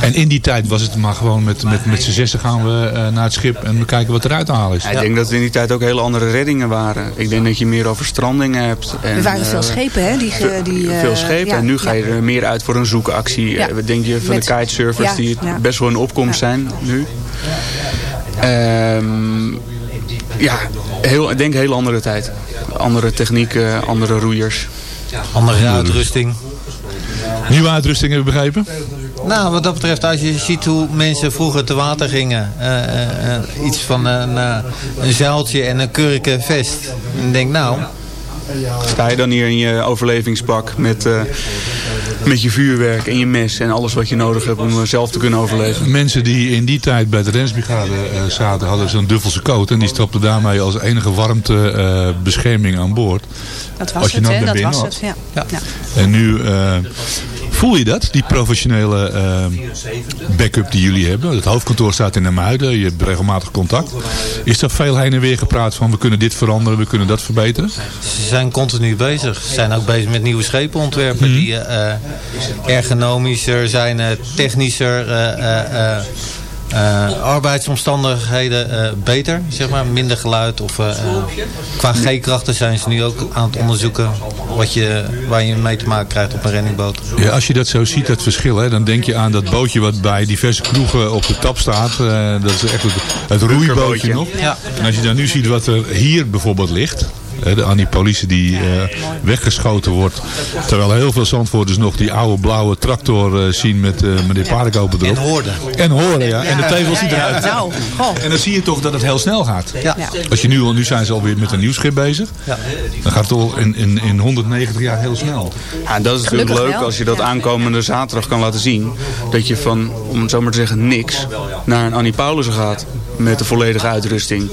En in die tijd was het maar gewoon met, met, met z'n zessen gaan we eh, naar het schip en we kijken wat eruit te halen is. Ja, ik denk dat er in die tijd ook hele andere reddingen waren. Ik denk dat je meer over strandingen hebt. En, Er waren veel eh, schepen, hè? Die, die, eh, veel schepen. ja, en nu ga je ja. er meer uit voor een zoekactie. Ja. Wat denk je van Met- de kitesurfers ja, die ja. best wel in opkomst zijn nu? Ehm, ja, heel, ik denk een hele andere tijd. Andere technieken, andere roeiers. Andere uitrusting. Nieuwe uitrusting hebben we begrepen? Nou, wat dat betreft, als je ziet hoe mensen vroeger te water gingen. eh, eh, eh, iets van een, eh, een zeiltje en een kurken vest. En ik denk, nou, Sta je dan hier in je overlevingspak met, eh, met je vuurwerk en je mes en alles wat je nodig hebt om zelf te kunnen overleven? Mensen die in die tijd bij de Rensbrigade eh, zaten, hadden zo'n duffelse coat. En die stapten daarmee als enige warmte eh, bescherming aan boord. Dat was Als je het, naar Dat was had. het, ja. ja. En nu eh, voel je dat, die professionele eh, backup die jullie hebben. Het hoofdkantoor staat in de Muiden, je hebt regelmatig contact. Is er veel heen en weer gepraat van we kunnen dit veranderen, we kunnen dat verbeteren? ze zijn continu bezig. Ze zijn ook bezig met nieuwe schepen ontwerpen die eh, ergonomischer zijn, eh, technischer, eh, arbeidsomstandigheden eh, beter, zeg maar. Minder geluid of eh, qua G-krachten zijn ze nu ook aan het onderzoeken wat je, waar je mee te maken krijgt op een renningboot. Ja, als je dat zo ziet, dat verschil, hè, dan denk je aan dat bootje wat bij diverse kroegen op de tap staat. Eh, dat is echt het, het roeibootje nog. Ja. En als je dan nu ziet wat er hier bijvoorbeeld ligt. De Annie Police die eh, weggeschoten wordt. Terwijl heel veel Zandvoorters nog die oude blauwe tractor eh, zien met uh, meneer Paardenkoper erop. En hoorden. En horen, ja. En de Ja, ja. eruit. Nou, goh. En dan zie je toch dat het heel snel gaat. Als je nu, al- nu zijn ze alweer met een nieuw schip bezig. Ja. Dan gaat het al in, in, in 190 jaar heel snel. Ja, dat is natuurlijk Gelukkig leuk als je dat aankomende zaterdag kan laten zien. Dat je van, om het zo maar te zeggen, niks naar een Annie Paulussen gaat. Met de volledige uitrusting.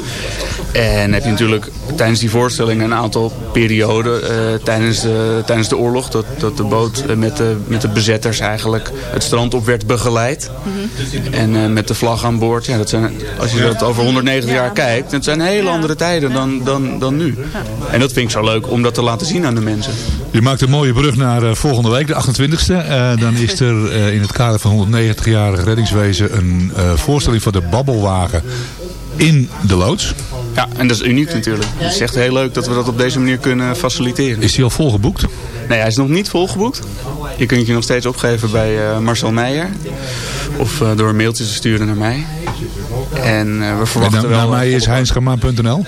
En heb je natuurlijk tijdens die voorstelling een aantal perioden eh, tijdens, de, tijdens de oorlog. Dat, dat de boot eh, met de, met de bezetters eigenlijk het strand op werd begeleid. En eh, met de vlag aan boord. Ja, dat zijn, als je dat over 190 jaar kijkt. Dat zijn hele andere tijden dan, dan, dan nu. En dat vind ik zo leuk om dat te laten zien aan de mensen. Je maakt een mooie brug naar eh, volgende week, de 28e. Eh, dan is er eh, in het kader van 190-jarig reddingswezen een eh, voorstelling van de babbelwagen in de loods. Ja, en dat is uniek natuurlijk. Het is echt heel leuk dat we dat op deze manier kunnen faciliteren. Is die al volgeboekt? Nee, hij is nog niet volgeboekt. Je kunt je nog steeds opgeven bij eh, Marcel Meijer. Of eh, door een mailtje te sturen naar mij. En eh, we En verwachten dan, wel... naar mij is heinschama.nl.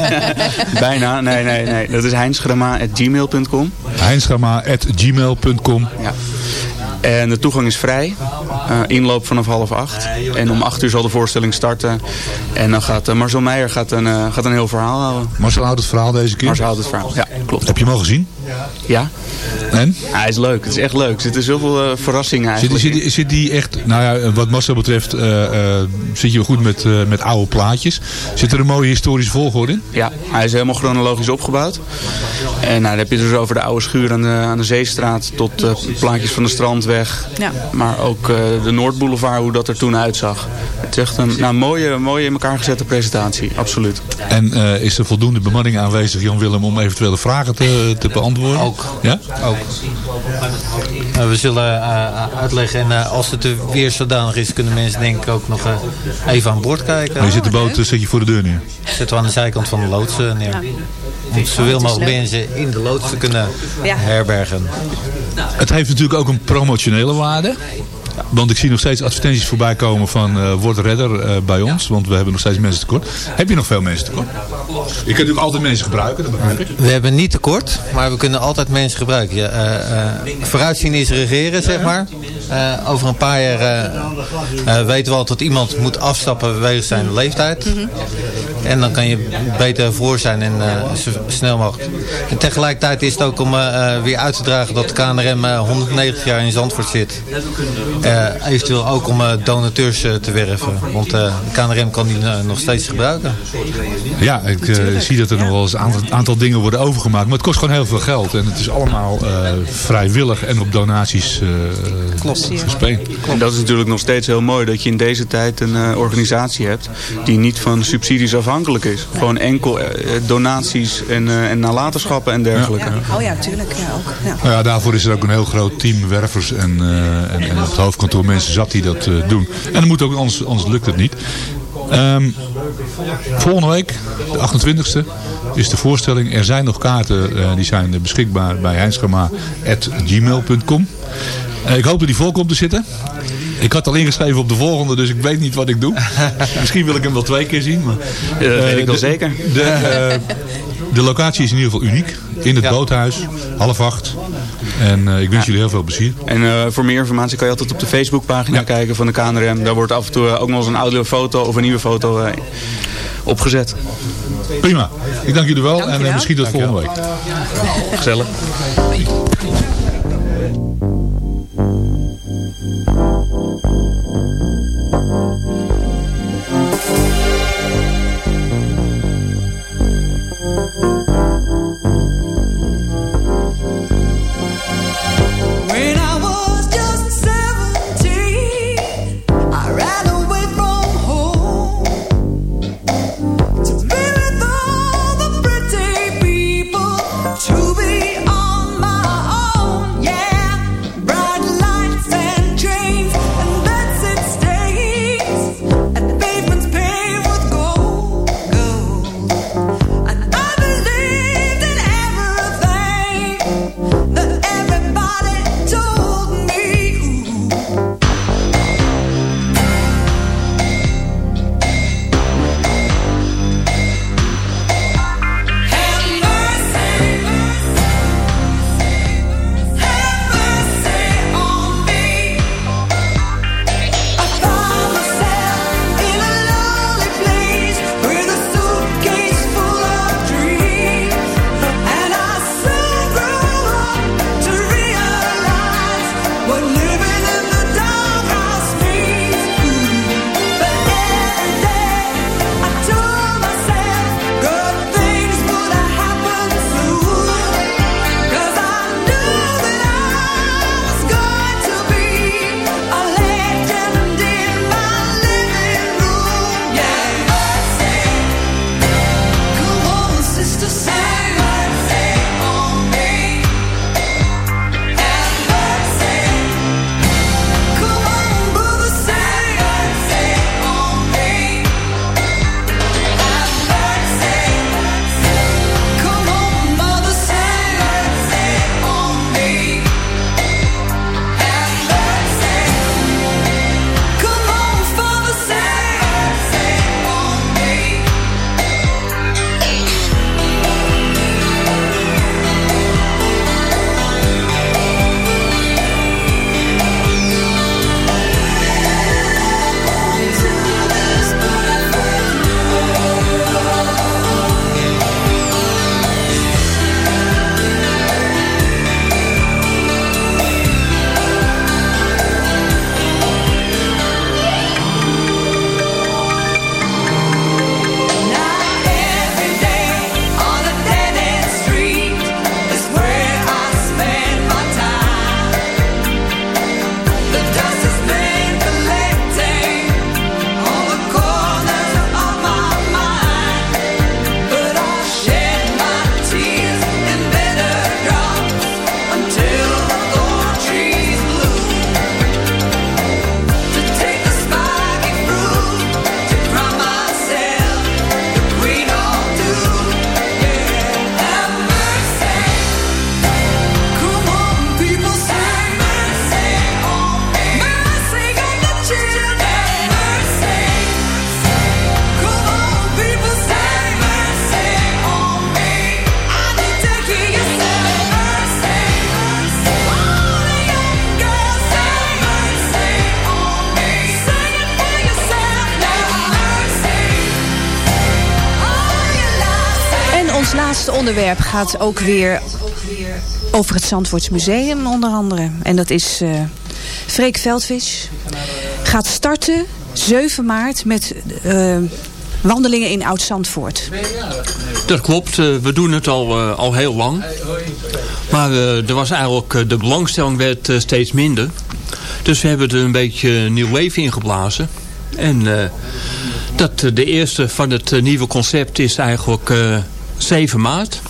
<laughs> Bijna, nee, nee, nee. Dat is heinschrama.gmail.com. Heinschama.gmail.com Ja. En de toegang is vrij. Eh, inloop vanaf half acht. En om acht uur zal de voorstelling starten. En dan gaat eh, Marcel Meijer gaat een, eh, gaat een heel verhaal houden. Marcel houdt het verhaal deze keer. Marcel houdt het verhaal. Ja, klopt. Heb je hem al gezien? Ja. En? Ja, hij is leuk. Het is echt leuk. Er zitten zoveel eh, verrassingen Zit, eigenlijk zit, die- zit die echt, nou ja, wat Marcel betreft, eh, eh, zit je goed met, eh, met oude plaatjes. Zit er een mooie historische volgorde in? Ja, hij is helemaal chronologisch opgebouwd. En nou, dan heb je het dus over de oude schuur aan de, aan de Zeestraat tot eh, plaatjes van de Strandweg. Ja. Maar ook eh, de Noordboulevard, hoe dat er toen uitzag. Het is echt een nou, mooie, mooie in elkaar gezette presentatie, absoluut. En eh, is er voldoende bemanning aanwezig, Jan Willem, om eventuele vragen te, te beantwoorden? Ook. Ja? Ook. Eh, we zullen eh, uitleggen en eh, als het er weer zodanig is, kunnen mensen denk ik ook nog eh, even aan boord kijken. Maar je zit de boot, eh, zet je voor de deur neer. Zetten we aan de zijkant van de loods eh, neer. Om zoveel mogelijk mensen in de loods te kunnen Ja. herbergen. Het heeft natuurlijk ook een promotionele waarde. Want ik zie nog steeds advertenties voorbij komen van eh word redder eh, bij ons. Want we hebben nog steeds mensen tekort. Heb je nog veel mensen tekort? Je kunt natuurlijk altijd mensen gebruiken, dat begrijp ik. We hebben niet tekort, maar we kunnen altijd mensen gebruiken. Eh, vooruitzien is regeren, zeg maar. Eh, over een paar jaar eh, eh, weten we al dat iemand moet afstappen wegens zijn leeftijd. En dan kan je beter voor zijn en eh, zo snel mogelijk. En tegelijkertijd is het ook om weer uit te dragen dat de KNRM eh, 190 jaar in Zandvoort zit. Eh, eventueel ook om donateurs te werven. Want eh, de KNRM kan die nog steeds gebruiken. Ja, ik zie dat er nog wel eens een aantal, aantal dingen worden overgemaakt. Maar het kost gewoon heel veel geld. En het is allemaal eh, vrijwillig en op donaties En dat is natuurlijk nog steeds heel mooi dat je in deze tijd een eh, organisatie hebt die niet van subsidies afhankelijk is. Gewoon enkel eh, donaties en, eh, en nalatenschappen en dergelijke. Ja. Oh ja, natuurlijk. Ja, ook. Ja. Nou ja, daarvoor is er ook een heel groot team wervers en, eh, en, en op het hoofdkantoor mensen zat die dat eh, doen. En dat moet ook, anders, anders lukt het niet. Ehm, volgende week, de 28e, is de voorstelling. Er zijn nog kaarten, eh, die zijn beschikbaar bij heinsgama.gmail.com. Eh, ik hoop dat die vol komt te zitten. Ik had al ingeschreven op de volgende, dus ik weet niet wat ik doe. <laughs> Misschien wil ik hem wel twee keer zien. Maar, dat weet ik wel de- zeker. De, eh, de locatie is in ieder geval uniek. In het boothuis, half acht. En eh, ik wens jullie heel veel plezier. En eh, voor meer informatie kan je altijd op de Facebookpagina kijken van de KNRM. Daar wordt af en toe eh, ook nog eens een oude foto of een nieuwe foto eh, opgezet. Prima. Ik dank jullie wel en eh, misschien tot volgende week. Gezellig. Laatste onderwerp gaat ook weer over het Zandvoorts Museum onder andere. En dat is eh Freek Veldvis. Gaat starten 7 maart met eh, wandelingen in Oud-Zandvoort. Dat klopt, eh, we doen het al, al heel lang. Maar er was eigenlijk, de belangstelling werd steeds minder. Dus we hebben er een beetje nieuw leven in geblazen. En dat, de eerste van het nieuwe concept is eigenlijk 7 maart.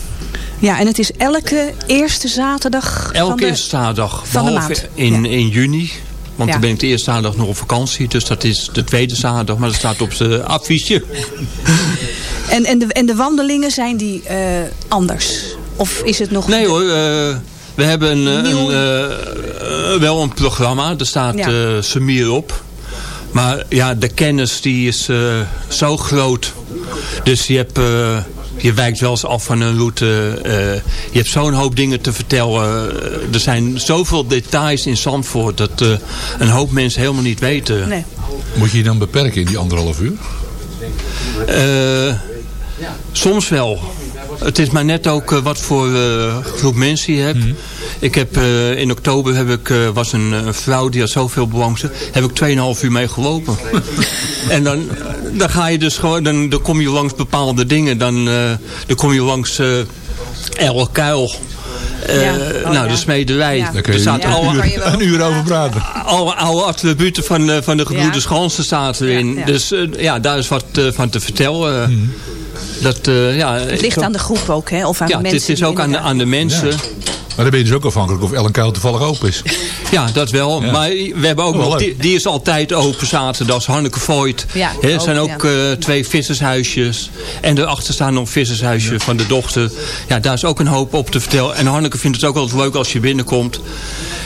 Ja, en het is elke eerste zaterdag van Elke de... eerste zaterdag. van de maand. In, in juni. Want Ja. dan ben ik de eerste zaterdag nog op vakantie. Dus dat is de tweede zaterdag. Maar dat staat op zijn affiche. <laughs> En, en, de, en de wandelingen zijn die eh, anders? Of is het nog... Nee hoor, eh, we hebben een, eh, Nieuw- een, wel een programma. Er staat Ja. Samir op. Maar ja, de kennis die is zo groot. Dus je, hebt, je wijkt wel eens af van een route. eh, je hebt zo'n hoop dingen te vertellen. Eh, er zijn zoveel details in Zandvoort dat eh, een hoop mensen helemaal niet weten. Nee. Moet je je dan beperken in die anderhalf uur? Eh, soms wel. Het is maar net ook eh, wat voor eh, groep mensen je hebt. Mhm. Ik heb eh, in oktober heb ik, eh, was een vrouw die had zoveel belangste. Heb ik 2,5 uur mee gelopen. <laughs> en dan, dan ga je dus gewoon, dan, dan kom je langs bepaalde dingen. Dan, eh, dan kom je langs eh El Kuil. Eh, Ja. Oh, nou, ja. de smederij. Ja. Daar kun Er je staat een alle- uur- een uur over praten. alle oude attributen van, van de gebroeders Gansen zaten erin. ja. Dus ja, daar is wat van te vertellen. Dat, eh, ja, Het ligt aan de groep ook, hè? Of aan ja, de het mensen. is, het is ook aan de, aan de mensen. Ja. Maar dan ben je dus ook afhankelijk of Ellen Kuil toevallig open is. Ja, dat wel. Maar we hebben ook Oh, nog, die, die is altijd open zaterdags. Hanneke Voigt. Ja, Hè, er zijn ook ja. eh, twee vissershuisjes. En daarachter staan nog een vissershuisje van de dochter. Ja, daar is ook een hoop op te vertellen. En Hanneke vindt het ook altijd leuk als je binnenkomt.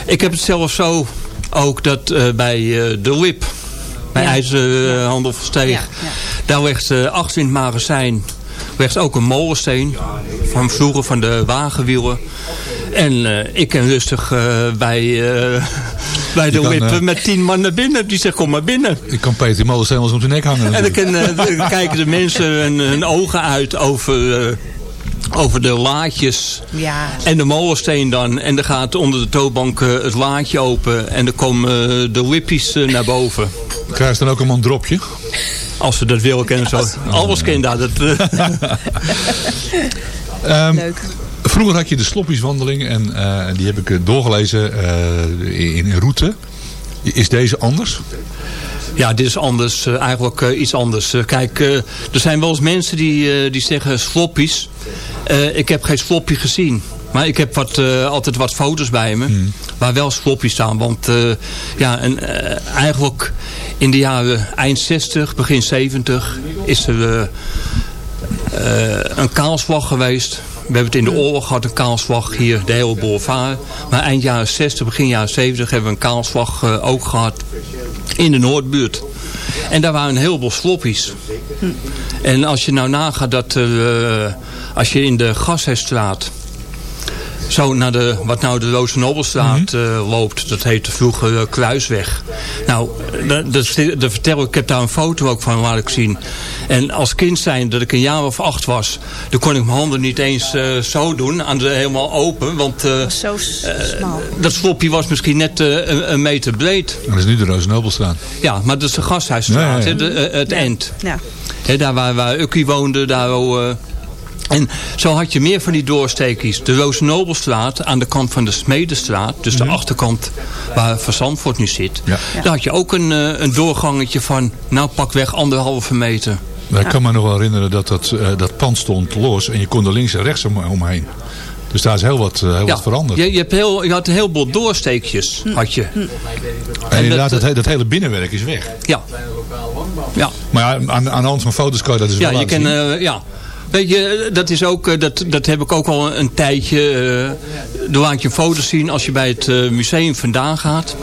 Ik heb het zelfs zo ook dat eh, bij eh, de Lip, bij Ja. IJzerhandel van Steeg, Ja, ja. daar ligt eh achter in het magazijn ligt ook een molensteen van vroeger van de wagenwielen. En eh, ik ken rustig eh, bij, eh, <laughs> bij de eh, met tien man naar binnen. Die zegt kom maar binnen. Ik kan Peter Mollensteen wel eens om zijn nek hangen. En dan, kan, eh, dan kijken de mensen hun, hun ogen uit over, eh, over de laadjes. Ja. En de molensteen dan. En dan gaat onder de toonbank eh, het laadje open. En dan komen eh, de lippies eh, naar boven. Krijg je dan ook een man dropje? Als ze dat willen kennen. Zo. Alles kent dat. dat <laughs> Leuk. Vroeger had je de sloppieswandeling en eh, die heb ik doorgelezen eh, in, in route. Is deze anders? Ja, dit is anders. eh, eigenlijk eh, iets anders. Eh, kijk, er zijn wel eens mensen die, die zeggen sloppies. Ik heb geen sloppy gezien. Maar ik heb wat, altijd wat foto's bij me. Waar wel sloppies staan. Want ja, en, eigenlijk in de jaren eind 60, begin 70 is er een kaalslag geweest. We hebben het in de oorlog gehad, een kaalslag hier, de hele boulevard. Maar eind jaren 60, begin jaren 70 hebben we een kaalslag eh, ook gehad in de Noordbuurt. En daar waren een heleboel sloppies. En als je nou nagaat dat er, eh, als je in de Gashuisstraat zo naar de, wat nou de Rozenobelstraat eh, loopt, dat heette vroeger eh, Kruisweg. Nou, dat, dat, vertel ik, ik heb daar een foto ook van laten zien. En als kind zijn, dat ik een jaar of acht was, dan kon ik mijn handen niet eens eh, zo doen, aan de, helemaal open, want eh, Zo smal. dat sloppie was misschien net eh, een, een meter breed. Dat is nu de Rozenobelstraat. Ja, maar dat is de Gasthuisstraat, Ja, ja, ja. hè, de, eh, het end. Ja. Daar waar, waar Ukkie woonde, daar eh, en zo had je meer van die doorsteekjes. De Rozenobelstraat aan de kant van de Smedestraat. Dus de achterkant waar Van Zandvoort nu zit. Ja. Daar had je ook een, eh, een doorgangetje van, nou pakweg anderhalve meter. Ik kan me nog wel herinneren dat dat, eh, dat pand stond los en je kon er links en rechts om, omheen. Dus daar is heel wat, eh, heel wat veranderd. je, je, hebt heel, je had een heleboel doorsteekjes. Had je. en inderdaad, dat- dat, he- dat hele binnenwerk is weg. Ja. Ja. Maar ja, aan, aan de hand van foto's kan je dat dus Ja, wel je laten kan, zien. eh, ja. Weet je, dat is ook, eh, dat, dat heb ik ook al een tijdje. eh, dan laat je een foto zien als je bij het eh, museum vandaan gaat.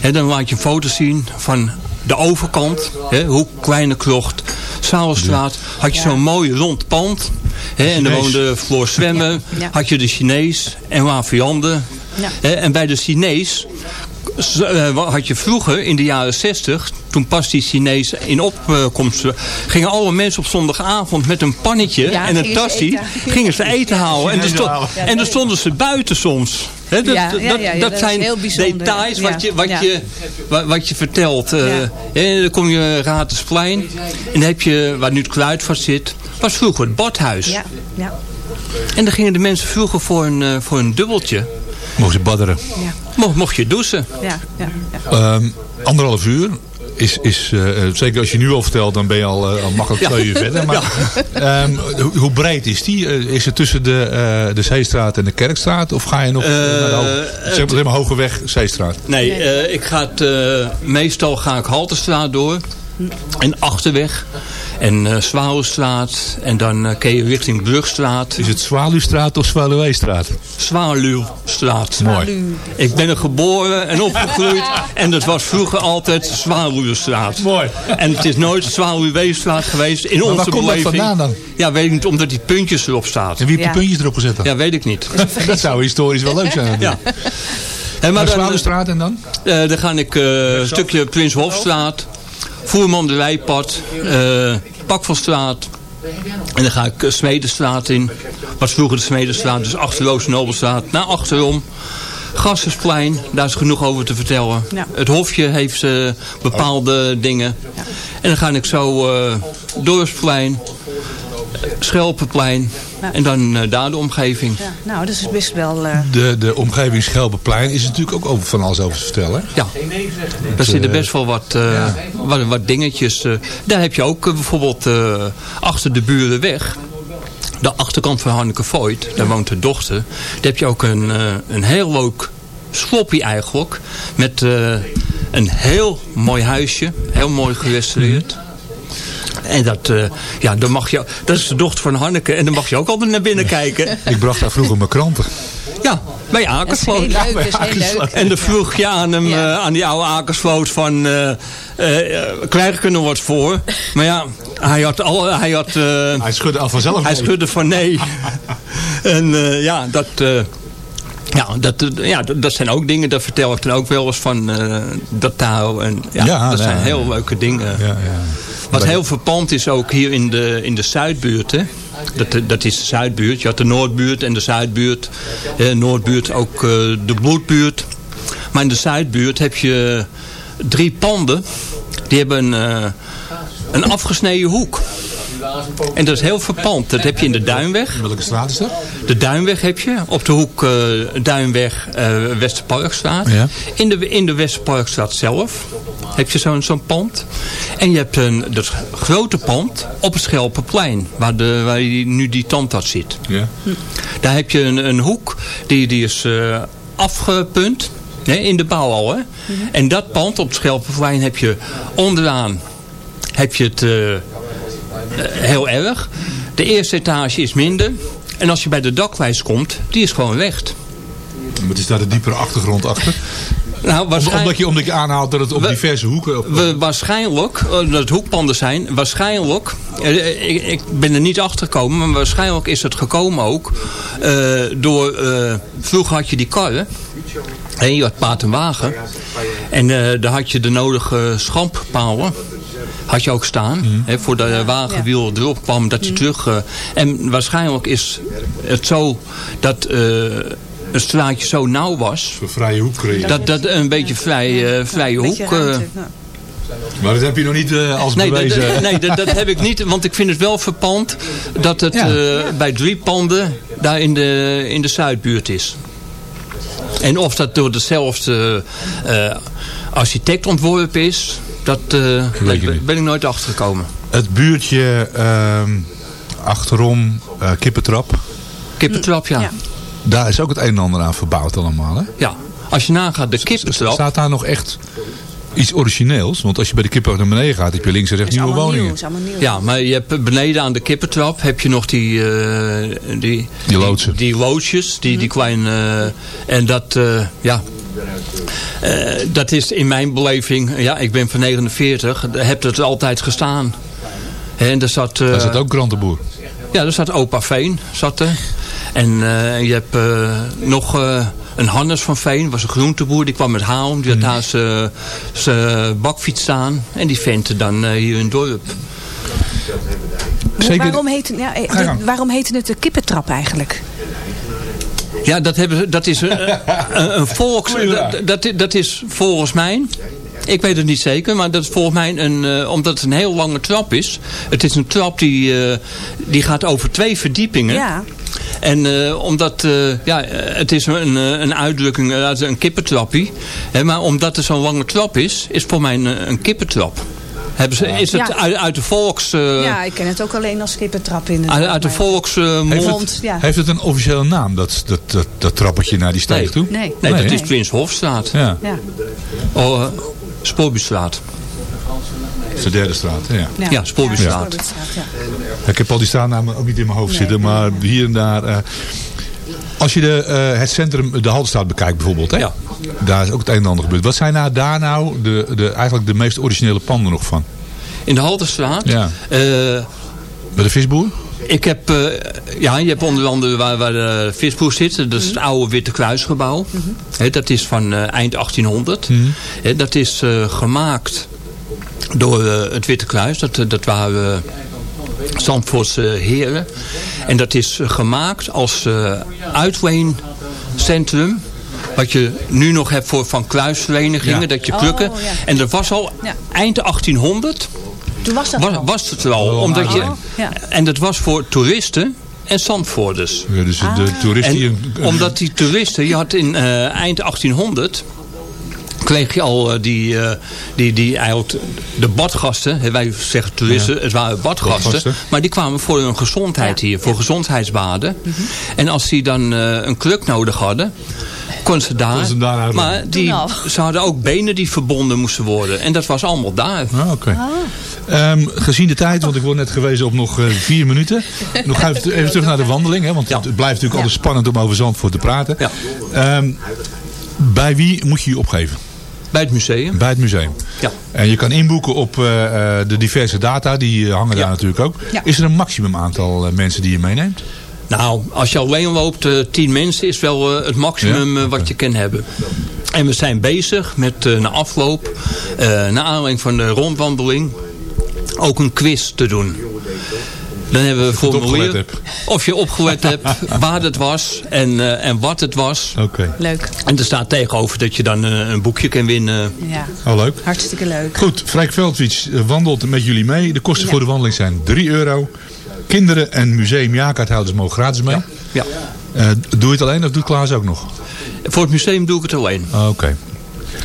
Hè, dan laat je een foto zien van de overkant. Hè, Hoek, Kleine Krocht, Zaalstraat. Had je zo'n mooi rond pand. Hè, en er Chinees. woonde Floor Zwemmen. Ja, ja. Had je de Chinees en Waviande. Ja. Hè, en bij de Chinees had je vroeger in de jaren 60, toen pas die Chinees in opkomst, eh, gingen alle mensen op zondagavond met een pannetje Ja, en een tassie, eten. gingen ze eten halen. En, er sto- halen. en dan stonden ze buiten soms. Hè, dat, Ja, ja, dat, ja, ja, dat dat is zijn details wat, Ja, je, wat, ja. je, wa- wat je vertelt. eh, dan kom je Ratersplein en dan heb je, waar nu het Kruidvat zit, was vroeger het badhuis. Ja, ja. En dan gingen de mensen vroeger voor een, eh, voor een dubbeltje. Mocht je badderen. Mocht, mocht je douchen. Ja, ja, ja. Ehm, anderhalf uur. Is, is, eh, eh, zeker als je nu al vertelt, dan ben je al, eh, al makkelijk Ja. twee uur verder. Maar, <laughs> ehm, hoe, hoe breed is die? Is het tussen de, de Zeestraat en de Kerkstraat? Of ga je nog naar de Hoge- zeg maar helemaal Hogeweg, Zeestraat? Nee, ik ga het, meestal ga ik Halterstraat door. En Achterweg. En eh Zwaluwstraat. En dan eh kun je richting Brugstraat. Is het Zwaluwstraat of Zwaluweestraat? Zwaluwstraat. Mooi. Ik ben er geboren en opgegroeid. <laughs> en dat was vroeger altijd Zwaluwstraat. Mooi. En het is nooit Zwaluweestraat geweest in Maar onze waar komt dat beleving. vandaan dan? Ja, weet ik niet, omdat die puntjes erop staat. En wie heeft Ja. die puntjes erop gezet dan? Ja, weet ik niet. <laughs> dat zou historisch wel leuk zijn. Ja. En Maar dan, Zwaluwstraat en dan? eh, dan ga ik eh, een stukje Prins Hofstraat, Voerman de Wijpad, eh Pakvalstraat. En dan ga ik eh, Smedenstraat in. Wat vroeger de Smedenstraat, dus achterloos Nobelstraat. Naar achterom. Gassersplein, daar is genoeg over te vertellen. Ja. Het Hofje heeft eh, bepaalde dingen. En dan ga ik zo eh Dorpsplein, Schelpenplein. En dan eh, daar de omgeving. Ja, nou, dat is best wel... eh, De, de omgeving Schelpenplein is natuurlijk ook over van alles over te vertellen. Ja, daar zitten best wel wat, eh, wat, wat dingetjes. eh. daar heb je ook eh, bijvoorbeeld eh, achter de Burenweg. De achterkant van Hanneke Voigt, daar woont de dochter. Daar heb je ook een, eh, een heel leuk sloppy eigenlijk. Met eh, een heel mooi huisje. Heel mooi gerestaureerd. En dat, eh, ja, dan mag je, dat is de dochter van Hanneke. En dan mag je ook altijd naar binnen kijken. <laughs> Ik bracht daar vroeger mijn kranten. Ja, bij dat is Akersloot. heel leuk, dat is heel leuk. En dan vroeg je aan hem, Ja. eh, aan die oude Akersloot van, eh, eh, krijg ik er nog wat voor? Maar ja, hij had al, hij had... Hij schudde al vanzelf hij schudde van nee. <laughs> en eh, ja, dat... eh, ja, dat, ja, dat dat zijn ook dingen, dat vertel ik dan ook wel eens van eh, dat touw. En, ja, Ja, dat ja, zijn ja. heel leuke dingen. Ja, ja. Wat heel verpand is ook hier in de, in de Zuidbuurt. Hè? Dat, dat is de Zuidbuurt. Je had de Noordbuurt en de Zuidbuurt. Eh, Noordbuurt ook eh, de Bloedbuurt. Maar in de Zuidbuurt heb je drie panden. Die hebben een, eh, een afgesneden hoek. En dat is heel verpand. Dat heb je in de Duinweg. Welke straat is dat? De Duinweg heb je. Op de hoek eh, Duinweg, eh Westerparkstraat. Ja. In, de, in de Westerparkstraat zelf heb je zo'n zo'n pand. En je hebt een, dat grote pand op het Schelpenplein. Waar, de, waar die, nu die tandarts zit. Ja. Daar heb je een, een hoek. Die, die is eh, afgepunt. Nee, in de bouw al. Hè? En dat pand op het Schelpenplein heb je onderaan heb je het heel erg. De eerste etage is minder. En als je bij de dakwijs komt, die is gewoon recht. Wat is daar de diepere achtergrond achter? Nou, waarschijn- Omdat je, omdat je aanhaalt dat het op We- diverse hoeken... Op, we, waarschijnlijk, eh, dat het hoekpanden zijn, waarschijnlijk, eh, ik, ik ben er niet achter gekomen, maar waarschijnlijk is het gekomen ook eh, door, eh, vroeger had je die karren, en je had paard en wagen, en eh, daar had je de nodige schamppalen, had je ook staan, hè, voor de wagenwiel erop kwam, dat je terug, eh, en waarschijnlijk is het zo dat eh, een straatje zo nauw was, Een vrije hoek creëren. dat dat een beetje vrij, eh, vrije hoek... Maar dat heb je nog niet als Nee, bewezen. dat- nee dat, dat heb ik niet, want ik vind het wel verpand dat het Ja. eh, bij drie panden daar in de, in de Zuidbuurt is. En of dat door dezelfde eh, architect ontworpen is, dat eh, ben, ik nooit achtergekomen. Het buurtje ehm, achterom, eh, Kippentrap. Kippentrap, ja. Ja. ja. Daar is ook het een en ander aan verbouwd allemaal. Hè? Als je nagaat, de kippentrap, Staat daar nog echt iets origineels? Want als je bij de kippen naar beneden gaat, heb je links en rechts nieuwe nieuw, woningen. is allemaal nieuw. Ja, maar je hebt beneden aan de kippentrap heb je nog die, eh, die, Die loodsen. die, loodjes, die, die kleine... eh, en dat, eh, ja... Eh, dat is in mijn beleving, ja, ik ben van 49, heb het altijd gestaan. Hè, En er zat, eh, Daar zit ook Krantenboer. ja, er zat opa Veen, zat er. En eh, je hebt eh, nog eh, een Hannes van Veen, was een groenteboer. Die kwam met haal, die had daar zijn- zijn bakfiets staan. En die vente dan eh, hier in het dorp. Zeker- Waarom heet, ja, eh, Ga je gang. de- waarom heette het de kippentrap eigenlijk? Ja, dat, hebben, ze- dat is <laughs> een, een, een volks... Dat, dat, dat is volgens mij... Ik weet het niet zeker, maar dat is volgens mij een... eh, omdat het een heel lange trap is. Het is een trap die, eh, die gaat over twee verdiepingen. Ja, En eh, omdat, eh, ja, eh, het is een, eh, een uitdrukking, een kippentrappie. Hè, maar omdat er zo'n lange trap is, is het voor mij een, een kippentrap. Hebben ze, is het Ja. uit, uit de volks... eh, ja, ik ken het ook alleen als kippentrap in uit, uit de volksmond... Heeft Mond, het, ja. heeft het een officiële naam, dat, dat, dat, dat trappetje naar die steeg toe? Nee. Nee, dat is Prins Hofstraat. Ja, Ja. Oh, uh, Spoorbustraat. de derde straat. Ja. Ja. Ja, ja. Ik heb al die straatnamen ook niet in mijn hoofd zitten, maar hier en daar... eh, als je de, eh, het centrum, de Haltestraat bekijkt bijvoorbeeld, hè? Ja. Daar is ook het een en ander gebeurd. Wat zijn nou daar nou de, de, eigenlijk de meest originele panden nog van? In de Halterstraat. Ja. eh, Bij de visboer? ik heb, eh, ja, je hebt onder andere waar, waar de visboer zit. Dat is het oude Witte Kruisgebouw. Hè, dat is van eh, eind 1800. Hè, dat is gemaakt door het Witte Kruis. Dat, dat waren Zandvoortse heren. En dat is gemaakt als uitweencentrum. Wat je nu nog hebt voor van kruisverenigingen. Ja. Dat je Oh, plukken. ja. En dat was al Ja. eind 1800 Toen was dat was, al. was het er al. Oh, omdat je, oh, ja. En dat was voor toeristen en Zandvoorters. Ja, dus de toeristen die... En een- een- omdat die toeristen, je had in eh, eind 1800 kreeg je al eh, die, eh, die, die eigenlijk de badgasten, hè, wij zeggen toeristen, het waren badgasten, Badgasten. maar die kwamen voor hun gezondheid hier, voor gezondheidsbaden. Mhm. En als die dan een kruk nodig hadden, konden ze daar, ze maar die, ze hadden ook benen die verbonden moesten worden. En dat was allemaal daar. Ah, oké. Ehm, gezien de tijd, want ik word net gewezen op nog eh, vier minuten. <laughs> Nog even, even terug naar de wandeling. Hè, want Ja. het blijft natuurlijk altijd spannend om over Zandvoort te praten. Ja. Ehm, bij wie moet je je opgeven? Bij het museum. Bij het museum. Ja. En je kan inboeken op eh, eh, de diverse data. Die hangen daar natuurlijk ook. Ja. Is er een maximum aantal mensen die je meeneemt? Nou, als je alleen loopt, eh, tien mensen is wel eh, het maximum Ja? eh, wat je kan hebben. En we zijn bezig met na afloop, eh naar aanleiding van de rondwandeling, ook een quiz te doen. Dan hebben we een goed opgelet formulier. hebt. Of je opgelet hebt <laughs> waar het was en, eh, en wat het was. Oké. Leuk. En er staat tegenover dat je dan een boekje kan winnen. Ja, Oh, leuk. hartstikke leuk. Goed, Freek Veldwits wandelt met jullie mee. De kosten Ja. voor de wandeling zijn 3 euro. Kinderen en museum jaarkaarthouders mogen gratis mee. Ja. Eh, doe je het alleen of doet Klaas ook nog? Voor het museum doe ik het alleen. Ah, Oké.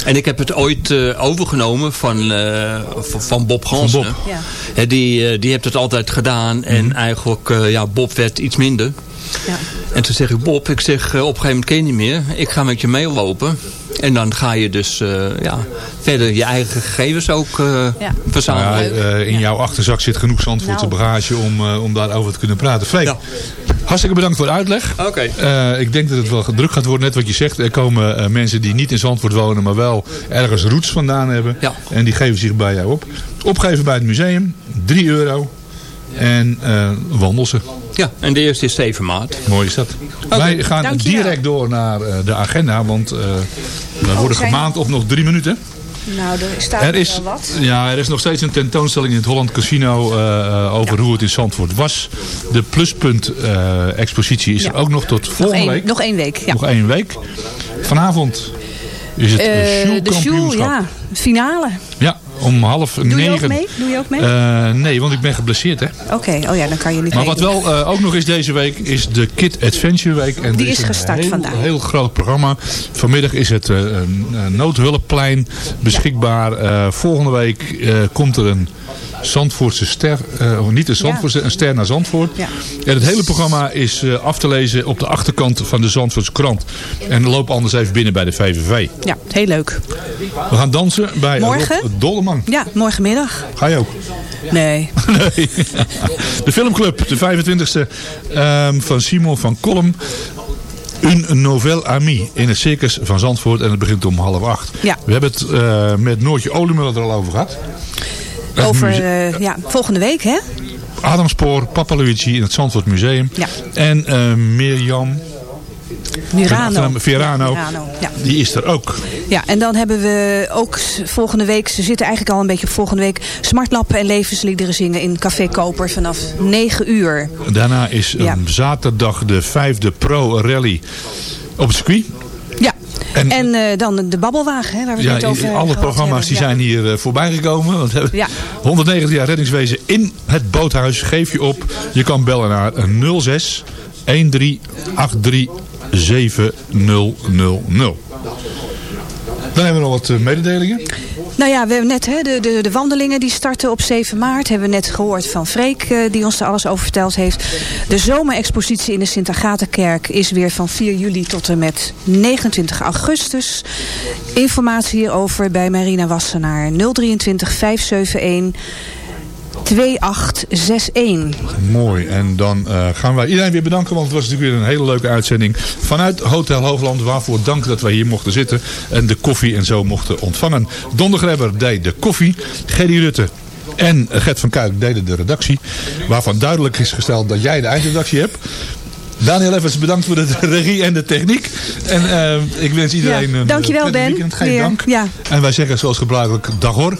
En ik heb het ooit eh, overgenomen van, eh, van- van Bob Gansen. Bob. Ja. Hè, die, eh, die heeft het altijd gedaan. En eigenlijk, eh, ja, Bob werd iets minder. Ja. En toen zeg ik, Bob, ik zeg, op een gegeven moment ken je niet meer. Ik ga met je meelopen. En dan ga je dus eh, ja, verder je eigen gegevens ook eh, Ja. Nou ja, verzamelen. eh, in jouw achterzak zit genoeg Zandvoortse Nou. bagage om, eh, om daarover te kunnen praten. Freek, Ja. hartstikke bedankt voor de uitleg. Oké. Eh, ik denk dat het wel druk gaat worden, net wat je zegt. Er komen mensen die niet in Zandvoort wonen, maar wel ergens roots vandaan hebben. Ja. En die geven zich bij jou op. Opgeven bij het museum, 3 euro. En eh wandel ze. Ja, en de eerste is 7 maart. Mooi is dat. Wij gaan dankjewel. direct door naar eh, de agenda, want eh we worden zijn- gemaand op nog drie minuten. Nou, er staat Er nog is, wel wat. ja, er is nog steeds een tentoonstelling in het Holland Casino eh, over hoe het in Zandvoort was. De pluspunt eh, expositie is Ja. er ook nog tot Nog volgende één, week. nog één week. Ja. Nog één week. Vanavond is het Eh, uh, de Sjoel, ja. Finale. Ja, om half Doe je negen. ook mee? Doe je ook mee? Eh, nee, want ik ben geblesseerd hè. Oké, oh ja, dan kan je niet Maar wat wel eh, ook nog is deze week, is de Kid Adventure Week. En Die is een gestart heel, vandaag. heel groot programma. Vanmiddag is het eh, een, een noodhulpplein beschikbaar. Volgende week komt er een Zandvoortse ster, of niet een Zandvoortse, een ster naar Zandvoort. Ja. En het hele programma is eh, af te lezen op de achterkant van de Zandvoortse krant. En loop anders even binnen bij de VVV. Ja, heel leuk. We gaan dansen bij Morgen? Rob Dolleman. Ja, morgenmiddag. Ga je ook? Nee. Nee. De filmclub, de 25e ehm, van Simon van Kolm. Een novel ami in het circus van Zandvoort. En het begint om half acht. Ja. We hebben het eh, met Noortje Oliemuller er al over gehad. Over, eh, ja, volgende week, hè? Adam Spoor, Papa Luigi in het Zandvoort Museum. Ja. En eh, Mirjam Murano. Verano. Ja. Die is er ook. Ja, en dan hebben we ook volgende week, ze zitten eigenlijk al een beetje op volgende week, smartlappen en levensliederen zingen in Café Koper vanaf 9 uur. Daarna is Ja. eh, zaterdag de vijfde Pro Rally op het circuit. En- en, eh, dan de babbelwagen, hè, waar we het Ja, over alle gehad programma's die hebben. zijn hier eh, voorbij gekomen. Want we hebben Ja. 190 jaar reddingswezen in het boothuis. Geef je op. Je kan bellen naar 06 1383700. Dan hebben we nog wat eh, mededelingen. Nou ja, we hebben net hè, de, de, de wandelingen die starten op 7 maart. Hebben we net gehoord van Freek eh, die ons er alles over verteld heeft. De zomerexpositie in de Sint-Agatha-kerk is weer van 4 juli tot en met 29 augustus. Informatie hierover bij Marina Wassenaar 023 571 2861. Mooi. En dan eh, gaan wij iedereen weer bedanken. Want het was natuurlijk weer een hele leuke uitzending. Vanuit Hotel Hoogland. Waarvoor dank dat wij hier mochten zitten. En de koffie en zo mochten ontvangen. Don de Grebber deed de koffie. Gerry Rutte en Gert van Kuik deden de redactie. Waarvan duidelijk is gesteld dat jij de eindredactie hebt. Daniel Evans, bedankt voor de <laughs> regie en de techniek. En eh, ik wens iedereen Ja, een dankjewel, Ben. weekend. Geen Weer. dank. Ja. En wij zeggen zoals gebruikelijk dag hoor.